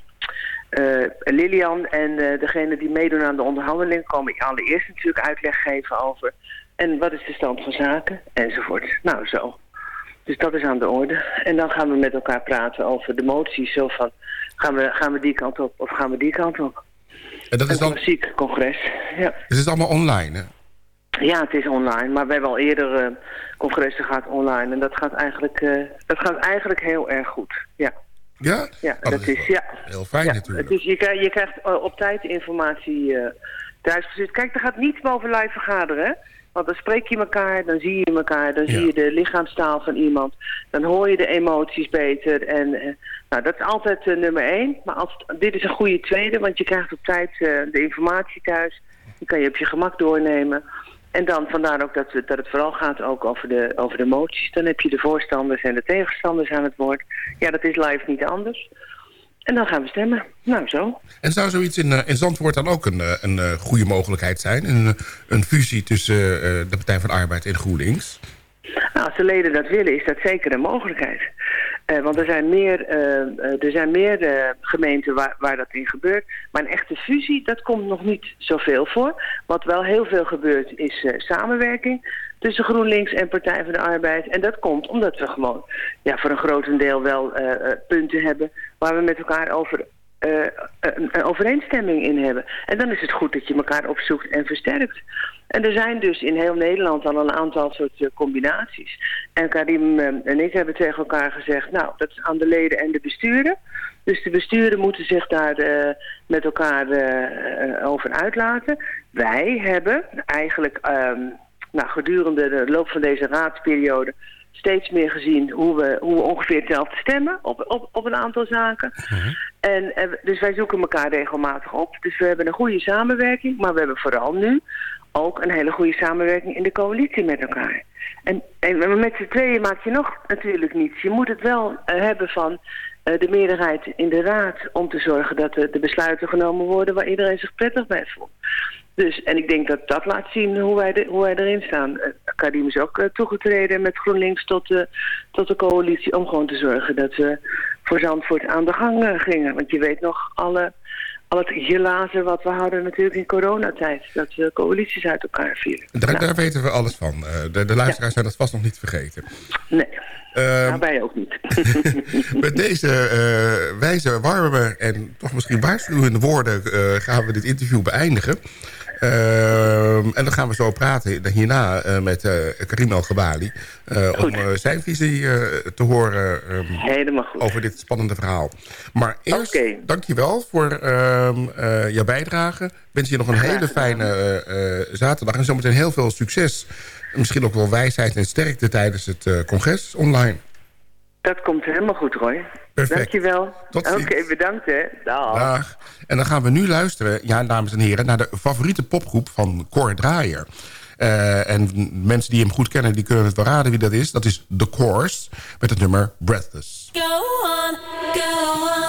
eh, Lilian en eh, degene die meedoen aan de onderhandeling komen allereerst natuurlijk uitleg geven over. En wat is de stand van zaken enzovoort. Nou zo. Dus dat is aan de orde. En dan gaan we met elkaar praten over de moties. Zo van, gaan we, gaan we die kant op of gaan we die kant op? En dat is Een dan, klassiek congres, ja. dus het is allemaal online, hè? Ja, het is online, maar we hebben al eerder eh, congressen gehad online. En dat gaat eigenlijk, eh, dat gaat eigenlijk heel erg goed, ja. Ja? Ja, Oh, dat is, ja. Heel fijn ja, natuurlijk. Het is, je, krijgt, je krijgt eh, op tijd informatie thuisgestuurd. Kijk, er gaat niets boven live vergaderen, hè? Want dan spreek je elkaar, dan zie je elkaar, dan zie je de lichaamstaal van iemand. Dan hoor je de emoties beter. En eh, nou, dat is altijd eh, nummer één. Maar als, dit is een goede tweede, want je krijgt op tijd eh, de informatie thuis. Die kan je op je gemak doornemen. En dan vandaar ook dat, we, dat het vooral gaat ook over de, over de moties. Dan heb je de voorstanders en de tegenstanders aan het woord. Ja, dat is live niet anders. En dan gaan we stemmen. Nou, zo. En zou zoiets in, eh, in Zandvoort dan ook een, eh, een eh, goede mogelijkheid zijn? Een, een fusie tussen de Partij van de Arbeid en GroenLinks? Nou, als de leden dat willen, is dat zeker een mogelijkheid. Want er zijn meer, er zijn meer gemeenten waar, waar dat in gebeurt. Maar een echte fusie, dat komt nog niet zoveel voor. Wat wel heel veel gebeurt, is samenwerking tussen GroenLinks en Partij van de Arbeid. En dat komt omdat we gewoon ja, voor een grotendeel wel eh, eh, punten hebben... waar we met elkaar over eh, een, een overeenstemming in hebben. En dan is het goed dat je elkaar opzoekt en versterkt. En er zijn dus in heel Nederland al een aantal soort combinaties. En Karim en ik hebben tegen elkaar gezegd... nou, dat is aan de leden en de besturen. Dus de besturen moeten zich daar met elkaar over uitlaten. Wij hebben eigenlijk ehm, nou, gedurende de loop van deze raadsperiode steeds meer gezien hoe we, hoe we ongeveer hetzelfde stemmen op, op, op een aantal zaken. En, eh, dus wij zoeken elkaar regelmatig op. Dus we hebben een goede samenwerking, maar we hebben vooral nu ook een hele goede samenwerking in de coalitie met elkaar. En, en met z'n tweeën maak je nog natuurlijk niets. Je moet het wel eh, hebben van eh, de meerderheid in de raad om te zorgen dat de besluiten genomen worden waar iedereen zich prettig bij voelt. Dus, en ik denk dat dat laat zien hoe wij, de, hoe wij erin staan. Uh, Karim is ook uh, toegetreden met GroenLinks tot, uh, tot de coalitie... om gewoon te zorgen dat we voor Zandvoort aan de gang uh, gingen. Want je weet nog, alle, al het glazen wat we hadden natuurlijk in coronatijd... dat we coalities uit elkaar vielen. Daar, nou. daar weten we alles van. de, de luisteraars ja. zijn dat vast nog niet vergeten. Nee. Uh, nou, wij ook niet. met deze wijze, warme en toch misschien waarschuwende woorden... Gaan we dit interview beëindigen. Uh, en dan gaan we zo praten hierna uh, met uh, Karim El-Gabali... om zijn visie te horen um, over dit spannende verhaal. Maar eerst, okay. dankjewel voor ehm, jouw bijdrage. Ik wens je nog een hele fijne zaterdag en zometeen heel veel succes. Misschien ook wel wijsheid en sterkte tijdens het congres online. Dat komt helemaal goed, Roy. Perfect. Dankjewel. Oké, okay, bedankt hè. Dag. Dag. En dan gaan we nu luisteren, ja, dames en heren... naar de favoriete popgroep van Cor Draaier. Uh, en mensen die hem goed kennen, die kunnen het wel raden wie dat is. Dat is The Course, met het nummer Breathless. Go on, go on,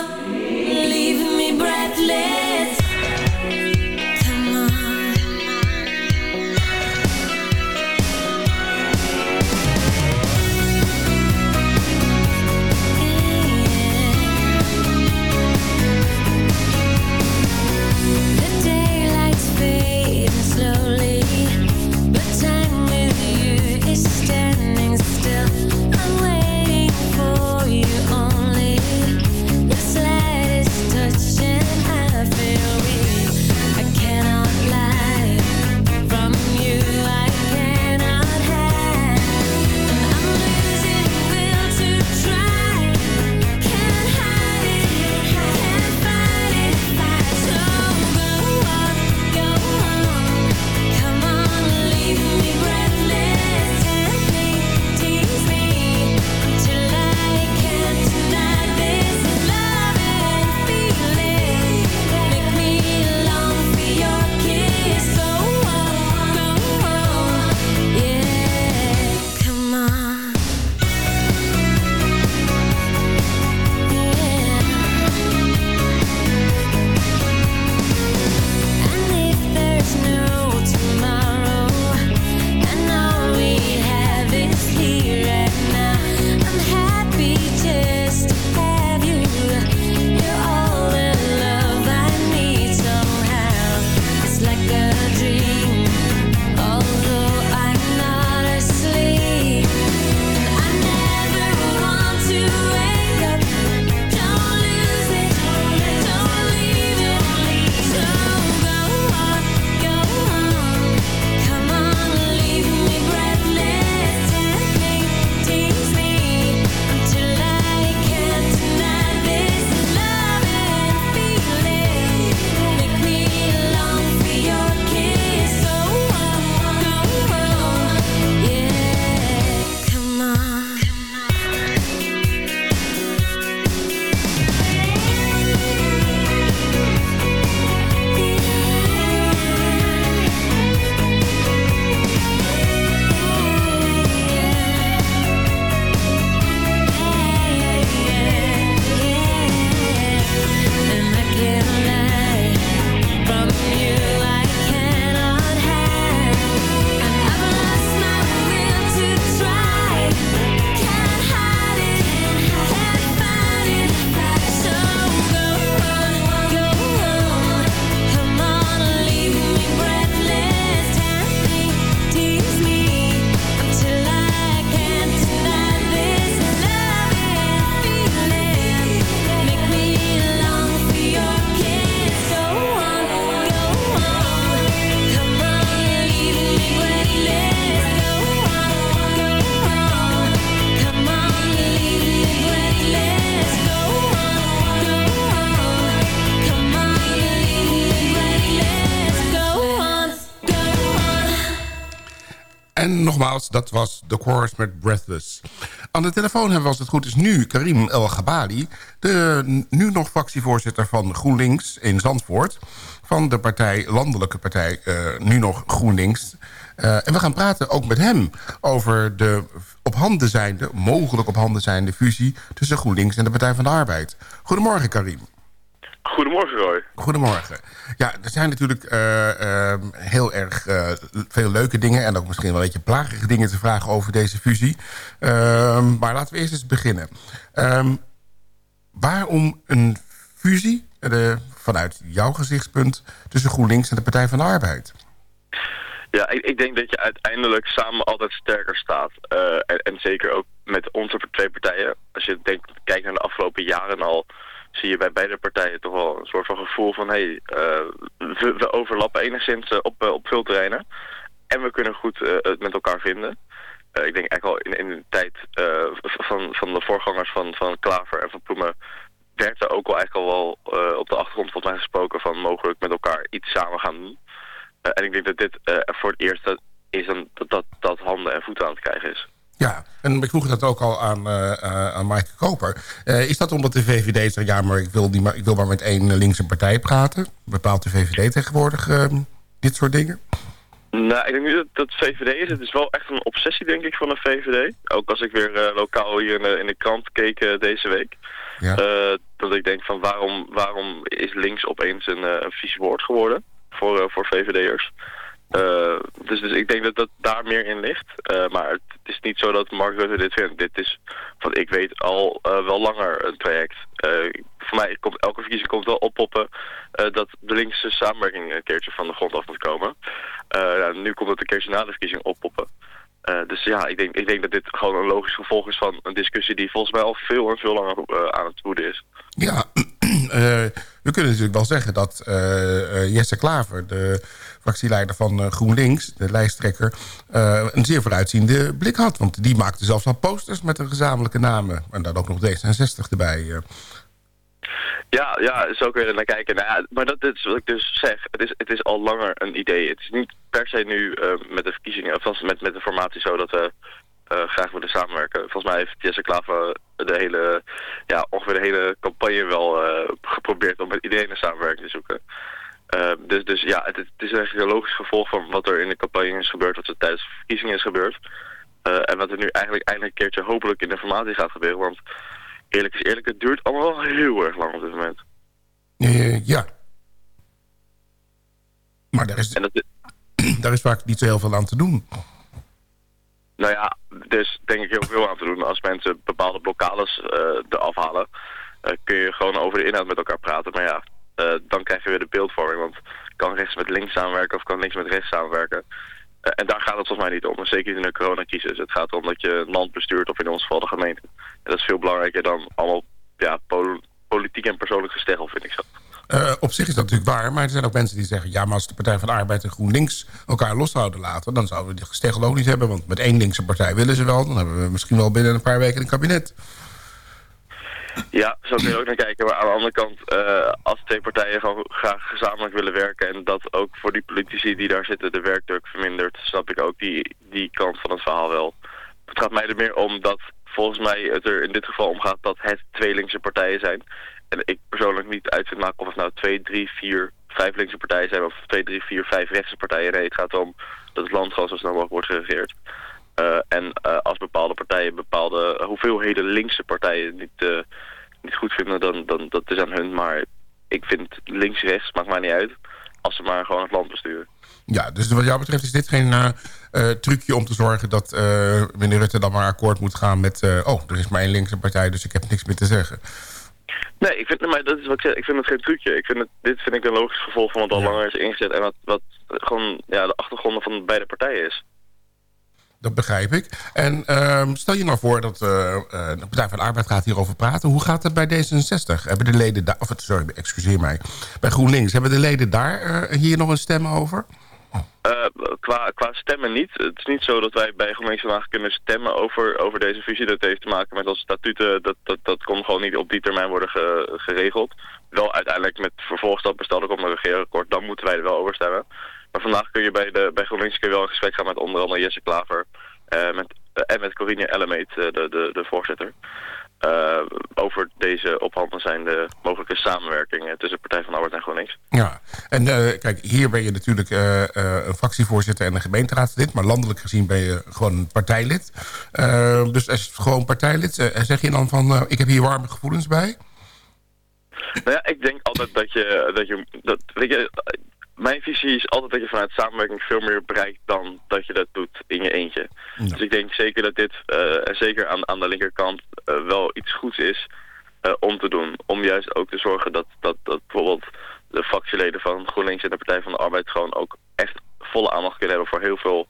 dat was The Chorus met Breathless. Aan de telefoon hebben we als het goed is nu Karim El Gabali... de nu nog fractievoorzitter van GroenLinks in Zandvoort... van de partij, landelijke partij, eh, nu nog GroenLinks... Eh, en we gaan praten ook met hem over de op handen zijnde, mogelijk op handen zijnde fusie tussen GroenLinks en de Partij van de Arbeid. Goedemorgen Karim. Goedemorgen Roy. Goedemorgen. Ja, er zijn natuurlijk eh, eh, heel erg eh, veel leuke dingen... en ook misschien wel een beetje plagige dingen te vragen over deze fusie. Ehm, maar laten we eerst eens beginnen. Ehm, waarom een fusie, eh, vanuit jouw gezichtspunt... tussen GroenLinks en de Partij van de Arbeid? Ja, ik, ik denk dat je uiteindelijk samen altijd sterker staat. En, en zeker ook met onze twee partijen. Als je denkt, kijkt naar de afgelopen jaren al... zie je bij beide partijen toch wel een soort van gevoel van... hé, hey, eh, we, overlappen enigszins eh, op, eh, op veel terreinen. En we kunnen goed het met elkaar vinden. Ik denk eigenlijk al in, in de tijd van, van de voorgangers van, van Klaver en van Ploemen... werd er ook al eigenlijk al wel op de achtergrond volgens mij gesproken... van mogelijk met elkaar iets samen gaan doen. En ik denk dat dit voor het eerst is dat, dat, dat handen en voeten aan het krijgen is. Ja, en ik vroeg dat ook al aan, uh, aan Maaike Koper. Eh, is dat omdat de VVD zegt... ja, maar ik wil, die maar, ik wil maar met één linkse partij praten? Bepaalt de VVD tegenwoordig eh, dit soort dingen? Nou, ik denk niet dat dat VVD is. Het is wel echt een obsessie, denk ik, van de VVD. Ook als ik weer lokaal hier in de, in de krant keek deze week. Ja. Dat ik denk van waarom, waarom is links opeens een, een vies woord geworden voor, voor VVD'ers. Eh, dus, dus ik denk dat dat daar meer in ligt. Eh, maar het is niet zo dat Mark Rutte dit vindt. Dit is, wat ik weet, al eh, wel langer een traject. Voor mij komt elke verkiezing komt wel oppoppen dat de linkse samenwerking een keertje van de grond af moet komen. Nu komt het een keertje na de verkiezing oppoppen. Dus ja, ik denk, ik denk dat dit gewoon een logisch gevolg is van een discussie die volgens mij al veel en veel langer aan het woeden is. Ja, we kunnen natuurlijk wel zeggen dat eh, eh, Jesse Klaver... de fractieleider van eh, GroenLinks, de lijsttrekker... eh, een zeer vooruitziende blik had. Want die maakte zelfs al posters met een gezamenlijke namen. En dan ook nog D66 erbij. eh. Ja, ja, zo kun je er naar kijken. Nou ja, maar dat is wat ik dus zeg. Het is, het is al langer een idee. Het is niet per se nu eh, met de verkiezingen, of met, met de formatie zo dat we eh, graag willen samenwerken. Volgens mij heeft Jesse Klaver de hele, ja, ongeveer de hele campagne wel eh, geprobeerd om met iedereen een samenwerking te zoeken. Eh, dus, dus ja, het, het is eigenlijk een logisch gevolg van wat er in de campagne is gebeurd, wat er tijdens de verkiezingen is gebeurd. Eh, en wat er nu eigenlijk eindelijk een keertje hopelijk in de formatie gaat gebeuren. Want eerlijk is eerlijk, het duurt allemaal heel erg lang op dit moment. Eh, ja. Maar daar is, dat, daar is vaak niet zo heel veel aan te doen. Nou ja, er is denk ik heel veel aan te doen. Als mensen bepaalde blokkades eh eraf halen, eh, kun je gewoon over de inhoud met elkaar praten. Maar ja, eh, dan krijg je weer de beeldvorming. Want kan rechts met links samenwerken of kan links met rechts samenwerken. En daar gaat het volgens mij niet om. Zeker niet in de coronacrisis. Het gaat erom dat je een land bestuurt of in ons geval de gemeente. En dat is veel belangrijker dan allemaal ja, pol- politiek en persoonlijk gesteggel, vind ik zo. Eh, op zich is dat natuurlijk waar, maar er zijn ook mensen die zeggen... ja, maar als de Partij van de Arbeid en GroenLinks elkaar los zouden laten... dan zouden we die gesteggel ook niet hebben, want met één linkse partij willen ze wel. Dan hebben we misschien wel binnen een paar weken een kabinet. Ja, zo kun je ook naar kijken. Maar aan de andere kant, eh, als twee partijen gewoon graag gezamenlijk willen werken... en dat ook voor die politici die daar zitten de werkdruk vermindert... snap ik ook die, die kant van het verhaal wel. Het gaat mij er meer om dat volgens mij het er in dit geval om gaat... dat het twee linkse partijen zijn. En ik persoonlijk niet uit vind maken of het nou twee, drie, vier, vijf linkse partijen zijn... of twee, drie, vier, vijf rechtse partijen. Nee, het gaat erom dat het land gewoon zo snel mogelijk wordt geregeerd. Eh, en eh, als bepaalde partijen bepaalde hoeveelheden linkse partijen niet, eh, niet goed vinden, dan, dan dat is aan hun. Maar ik vind links-rechts, maakt mij niet uit, als ze maar gewoon het land besturen. Ja, dus wat jou betreft is dit geen trucje om te zorgen... dat meneer Rutte dan maar akkoord moet gaan met... oh, er is maar één linkse partij, dus ik heb niks meer te zeggen. Nee, ik vind, maar dat is wat ik zeg, ik vind het geen trucje. Ik vind het, dit vind ik een logisch gevolg van wat al langer is ingezet en wat, wat gewoon ja, de achtergronden van beide partijen is. Dat begrijp ik. En ehm, stel je nou voor dat eh, de Partij van de Arbeid gaat hierover praten. Hoe gaat het bij D66? Hebben de leden daar... Of, sorry, excuseer mij. Bij GroenLinks. Hebben de leden daar eh, hier nog een stem over? Eh, qua, qua stemmen niet. Het is niet zo dat wij bij vandaag kunnen stemmen over, over deze fusie. Dat heeft te maken met onze statuten. Dat, dat, dat kon gewoon niet op die termijn worden ge- geregeld. Wel uiteindelijk met vervolgstappen, stel er komt een regeerakkoord, dan moeten wij er wel over stemmen. Maar vandaag kun je bij, de, bij GroenLinks wel in gesprek gaan met onder andere Jesse Klaver eh, met, eh, en met Corine Ellemeet, de, de, de voorzitter. Eh, over deze op handen zijnde mogelijke samenwerking eh, tussen Partij van de Arbeid en GroenLinks. Ja, en eh, kijk, hier ben je natuurlijk eh, een fractievoorzitter en een gemeenteraadslid... maar landelijk gezien ben je gewoon een partijlid. Dus als gewoon partijlid, zeg je dan van... ik heb hier warme gevoelens bij? Nou ja, ik denk altijd dat je, dat je, dat, weet je, mijn visie is altijd dat je vanuit samenwerking veel meer bereikt dan dat je dat doet in je eentje. Dus ik denk zeker dat dit, eh, en zeker aan, aan de linkerkant, eh, wel iets goeds is eh, om te doen. Om juist ook te zorgen dat, dat, dat bijvoorbeeld de fractieleden van GroenLinks en de Partij van de Arbeid gewoon ook echt volle aandacht kunnen hebben voor heel veel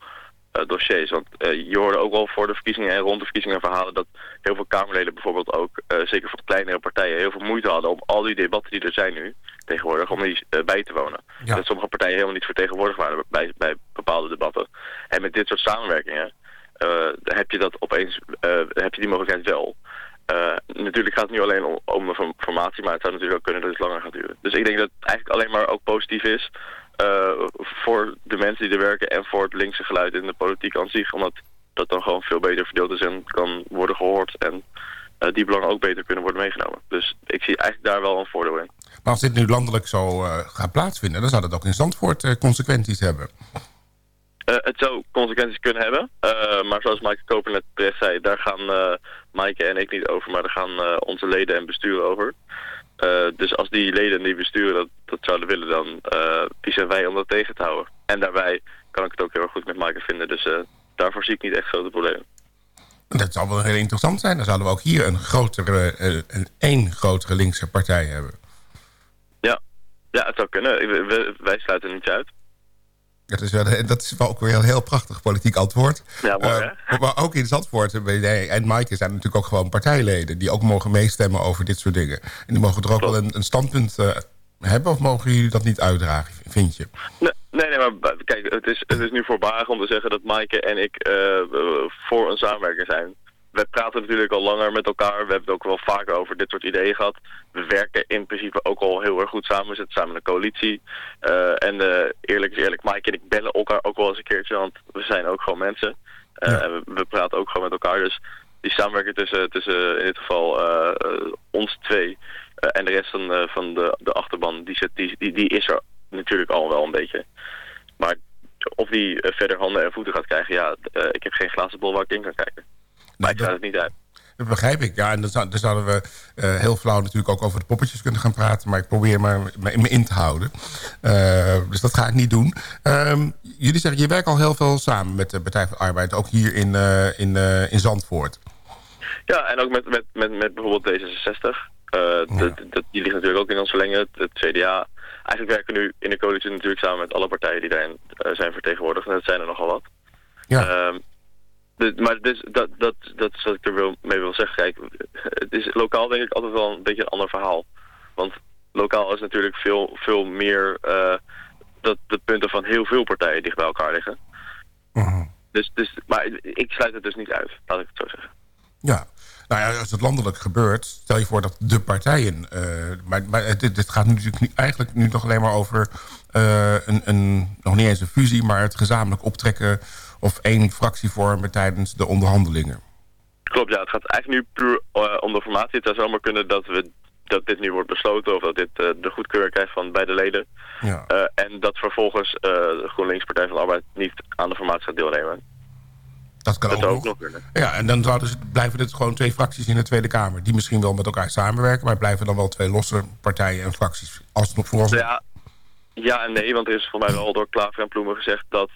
dossiers. Want eh, je hoorde ook wel voor de verkiezingen en rond de verkiezingen verhalen dat heel veel Kamerleden bijvoorbeeld ook, eh, zeker van kleinere partijen, heel veel moeite hadden om al die debatten die er zijn nu tegenwoordig, om die eh, bij te wonen. Dat sommige partijen helemaal niet vertegenwoordigd waren bij, bij bepaalde debatten. En met dit soort samenwerkingen eh, heb je dat opeens, eh, heb je die mogelijkheid wel. Eh, natuurlijk gaat het nu alleen om, om de form- formatie, maar het zou natuurlijk ook kunnen dat het langer gaat duren. Dus ik denk dat het eigenlijk alleen maar ook positief is eh, voor de mensen die er werken en voor het linkse geluid in de politiek aan zich. Omdat dat dan gewoon veel beter verdeeld is en kan worden gehoord en eh, die belangen ook beter kunnen worden meegenomen. Dus ik zie eigenlijk daar wel een voordeel in. Maar als dit nu landelijk zo eh, gaat plaatsvinden... dan zou dat ook in Zandvoort eh, consequenties hebben. Eh, het zou consequenties kunnen hebben. eh, maar zoals Maaike Koper net terecht zei, daar gaan eh Maaike en ik niet over, maar daar gaan eh, onze leden en besturen over. Eh, dus als die leden en die besturen dat, dat zouden willen, dan wie zijn wij om dat tegen te houden. En daarbij kan ik het ook heel erg goed met Maaike vinden, dus eh, daarvoor zie ik niet echt grote problemen. Dat zou wel heel interessant zijn. Dan zouden we ook hier een grotere, een één grotere linkse partij hebben. Ja, ja het zou kunnen. We- wij sluiten er niet uit. Dat is, wel, dat is wel ook weer een heel prachtig politiek antwoord. Ja, mooi, Eh, maar ook in Zandvoort eh, ben jij en Maaike zijn natuurlijk ook gewoon partijleden... die ook mogen meestemmen over dit soort dingen. En die mogen er ook wel een, een standpunt eh, hebben... of mogen jullie dat niet uitdragen, vind je? Nee, nee, nee, maar kijk, het is, het is nu voorbarig om te zeggen dat Maaike en ik eh, eh, voor een samenwerking zijn. We praten natuurlijk al langer met elkaar. We hebben het ook wel vaker over dit soort ideeën gehad. We werken in principe ook al heel erg goed samen. We zitten samen in een coalitie. Eh, en eh, eerlijk is eerlijk, Maaike en ik bellen elkaar ook wel eens een keertje. Want we zijn ook gewoon mensen. Eh, en we, we praten ook gewoon met elkaar. Dus die samenwerking tussen, tussen in dit geval ons twee en de rest van, van de, de achterban, die, zit, die, die, die is er natuurlijk al wel een beetje. Maar of die verder handen en voeten gaat krijgen, ja, ik heb geen glazen bol waar ik in kan kijken. Maar sluit het niet uit. Dat begrijp ik, ja. En dan, zou- dan zouden we eh, heel flauw natuurlijk ook over de poppetjes kunnen gaan praten... maar ik probeer maar me, me in te houden. Eh, dus dat ga ik niet doen. Ehm, jullie zeggen, je werkt al heel veel samen met de Partij van de Arbeid... ook hier in, eh, in, in Zandvoort. Ja, en ook met, met, met, met bijvoorbeeld D66. Eh, dat, dat, die ligt natuurlijk ook in ons verlengen, het, CDA. Eigenlijk werken we nu in de coalitie natuurlijk samen met alle partijen die daarin zijn vertegenwoordigd. En dat zijn er nogal wat. Ja. Ehm, maar dus, dat, dat, dat is wat ik er wil, mee wil zeggen. Kijk, het is lokaal denk ik altijd wel een beetje een ander verhaal. Want lokaal is natuurlijk veel, veel meer eh, dat de punten van heel veel partijen dicht bij elkaar liggen. Dus, dus, maar ik sluit het dus niet uit, laat ik het zo zeggen. Ja. Nou ja, als het landelijk gebeurt, stel je voor dat de partijen... eh, maar maar het, dit gaat nu natuurlijk nu, eigenlijk nu nog alleen maar over... eh, een, een, nog niet eens een fusie, maar het gezamenlijk optrekken... of één fractie vormen tijdens de onderhandelingen. Klopt, ja. Het gaat eigenlijk nu puur eh, om de formatie. Het zou zomaar kunnen dat, we, dat dit nu wordt besloten... of dat dit eh, de goedkeuring krijgt van beide leden. Ja. Eh, en dat vervolgens de GroenLinks Partij van de Arbeid niet aan de formatie gaat deelnemen. Dat kan Dat ook nog. ook nog kunnen. Ja, en dan zouden ze, blijven het gewoon twee fracties in de Tweede Kamer... die misschien wel met elkaar samenwerken... maar blijven dan wel twee losse partijen en fracties. Als het nog voor ons... Ja, ja en nee, want er is volgens mij wel door Klaver en Ploemen gezegd dat,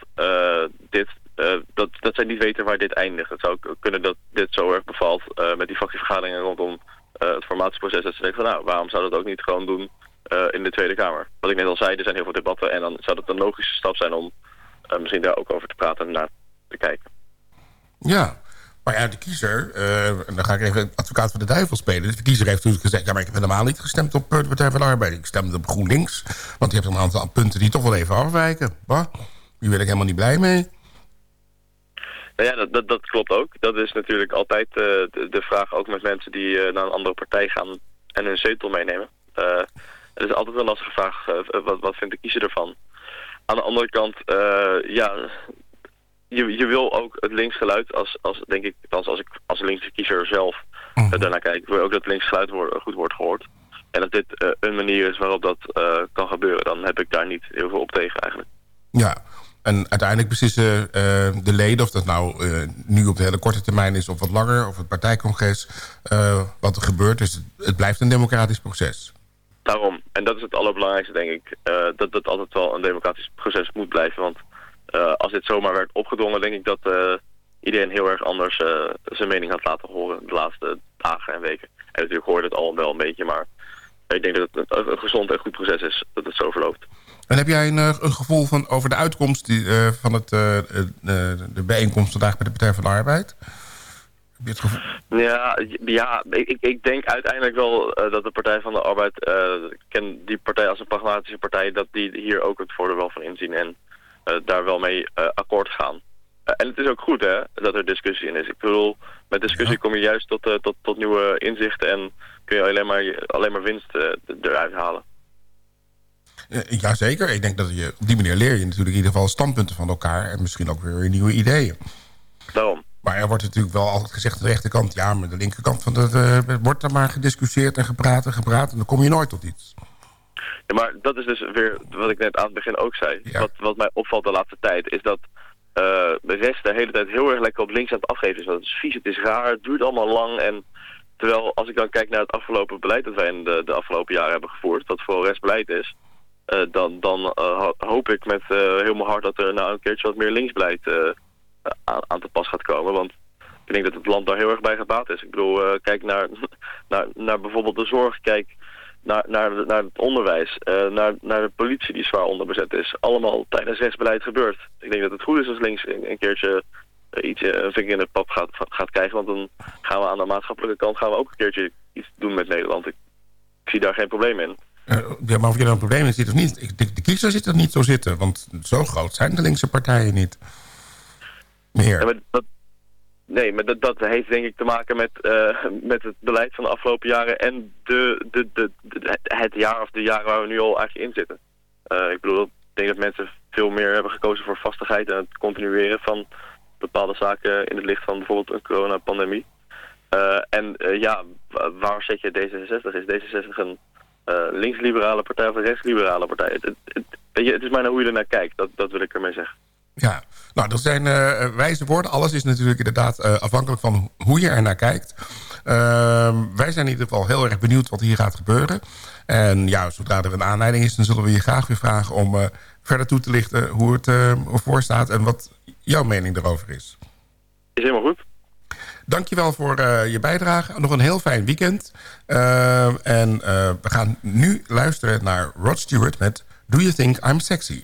dit, eh, dat, dat zij niet weten waar dit eindigt. Het zou kunnen dat dit zo erg bevalt eh, met die fractievergaderingen rondom eh, het formatieproces. Dat ze denken van nou, waarom zou dat ook niet gewoon doen in de Tweede Kamer? Wat ik net al zei, er zijn heel veel debatten en dan zou dat een logische stap zijn om misschien daar ook over te praten en naar te kijken. Ja, maar ja, de kiezer... en dan ga ik even advocaat van de duivel spelen. De kiezer heeft natuurlijk gezegd... ja, maar ik heb helemaal niet gestemd op de Partij van de Arbeid. Ik stemde op GroenLinks. Want die heeft een aantal punten die toch wel even afwijken. Die ben ik helemaal niet blij mee. Nou ja, dat, dat, dat klopt ook. Dat is natuurlijk altijd eh, de, de vraag, ook met mensen die eh, naar een andere partij gaan en hun zetel meenemen. Eh, het is altijd een lastige vraag, wat, wat vindt de kiezer ervan? aan de andere kant, ja, je, je wil ook het linksgeluid, als, als denk ik, als, als ik als linkse kiezer zelf uh, daarnaar kijk, wil je ook dat het linksgeluid goed wordt gehoord. En als dit uh, een manier is waarop dat uh, kan gebeuren, dan heb ik daar niet heel veel op tegen eigenlijk. Ja, en uiteindelijk beslissen de leden, of dat nou nu op de hele korte termijn is of wat langer, of het partijcongres, wat er gebeurt. Dus het blijft een democratisch proces. Daarom, en dat is het allerbelangrijkste denk ik, dat het altijd wel een democratisch proces moet blijven. Want als dit zomaar werd opgedrongen, denk ik dat iedereen heel erg anders zijn mening had laten horen de laatste dagen en weken. En natuurlijk hoorde het al wel een beetje, maar ik denk dat het een gezond en goed proces is dat het zo verloopt. En heb jij een, een gevoel van, over de uitkomst die, van het, de bijeenkomst vandaag bij de Partij van de Arbeid? Heb je het gevoel? Ja, ja ik, ik denk uiteindelijk wel dat de Partij van de Arbeid, ik ken die partij als een pragmatische partij, dat die hier ook het voordeel wel van inzien. En daar wel mee akkoord gaan. En het is ook goed hè, dat er discussie in is. Ik bedoel, met discussie ja. kom je juist tot, tot, tot nieuwe inzichten en kun je alleen maar, alleen maar winst eruit halen. Jazeker, ik denk dat je op die manier leer je natuurlijk in ieder geval standpunten van elkaar en misschien ook weer nieuwe ideeën. Daarom. Maar er wordt natuurlijk wel altijd gezegd aan de rechterkant... ja, maar de linkerkant van uh, wordt er maar gediscussieerd en gepraat en gepraat... en dan kom je nooit tot iets. Ja, maar dat is dus weer wat ik net aan het begin ook zei. Ja. Wat, wat mij opvalt de laatste tijd is dat uh, de rest de hele tijd heel erg lekker op links aan het afgeven is. Dat is vies, het is raar, het duurt allemaal lang. En terwijl als ik dan kijk naar het afgelopen beleid dat wij in de, de afgelopen jaren hebben gevoerd, dat vooral restbeleid is, dan, dan uh, hoop ik met heel mijn hart dat er nou een keertje wat meer linksbeleid aan, aan te pas gaat komen. Want ik denk dat het land daar heel erg bij gebaat is. Ik bedoel, kijk naar, naar, naar bijvoorbeeld de zorg, kijk naar, naar, naar het onderwijs, naar, naar de politie die zwaar onderbezet is. Allemaal tijdens rechtsbeleid gebeurt. Ik denk dat het goed is als links een, keertje iets, een vinger in de pap gaat, gaat krijgen. Want dan gaan we aan de maatschappelijke kant gaan we ook een keertje iets doen met Nederland. Ik zie daar geen probleem in. Ja, maar of je er een probleem in ziet of niet. De, de kiezer zit er niet zo zitten. Want zo groot zijn de linkse partijen niet. Meer. Ja, maar dat, Nee, maar dat, dat heeft denk ik te maken met, uh, met het beleid van de afgelopen jaren en de, de, de, het jaar of de jaren waar we nu al eigenlijk in zitten. Uh, ik bedoel, ik denk dat mensen veel meer hebben gekozen voor vastigheid en het continueren van bepaalde zaken in het licht van bijvoorbeeld een coronapandemie. Uh, en ja, waar zet je D66? Is D66 een linksliberale partij of een rechtsliberale partij? Het, het, het, het is maar naar hoe je er naar kijkt, dat, dat wil ik ermee zeggen. Ja, nou, dat zijn uh, wijze woorden. Alles is natuurlijk inderdaad uh, afhankelijk van hoe je er naar kijkt. Uh, wij zijn in ieder geval heel erg benieuwd wat hier gaat gebeuren. En ja, zodra er een aanleiding is, dan zullen we je graag weer vragen... om verder toe te lichten hoe het ervoor staat en wat jouw mening erover is. Is helemaal goed. Dankjewel voor je bijdrage. Nog een heel fijn weekend. en we gaan nu luisteren naar Rod Stewart met Do You Think I'm Sexy?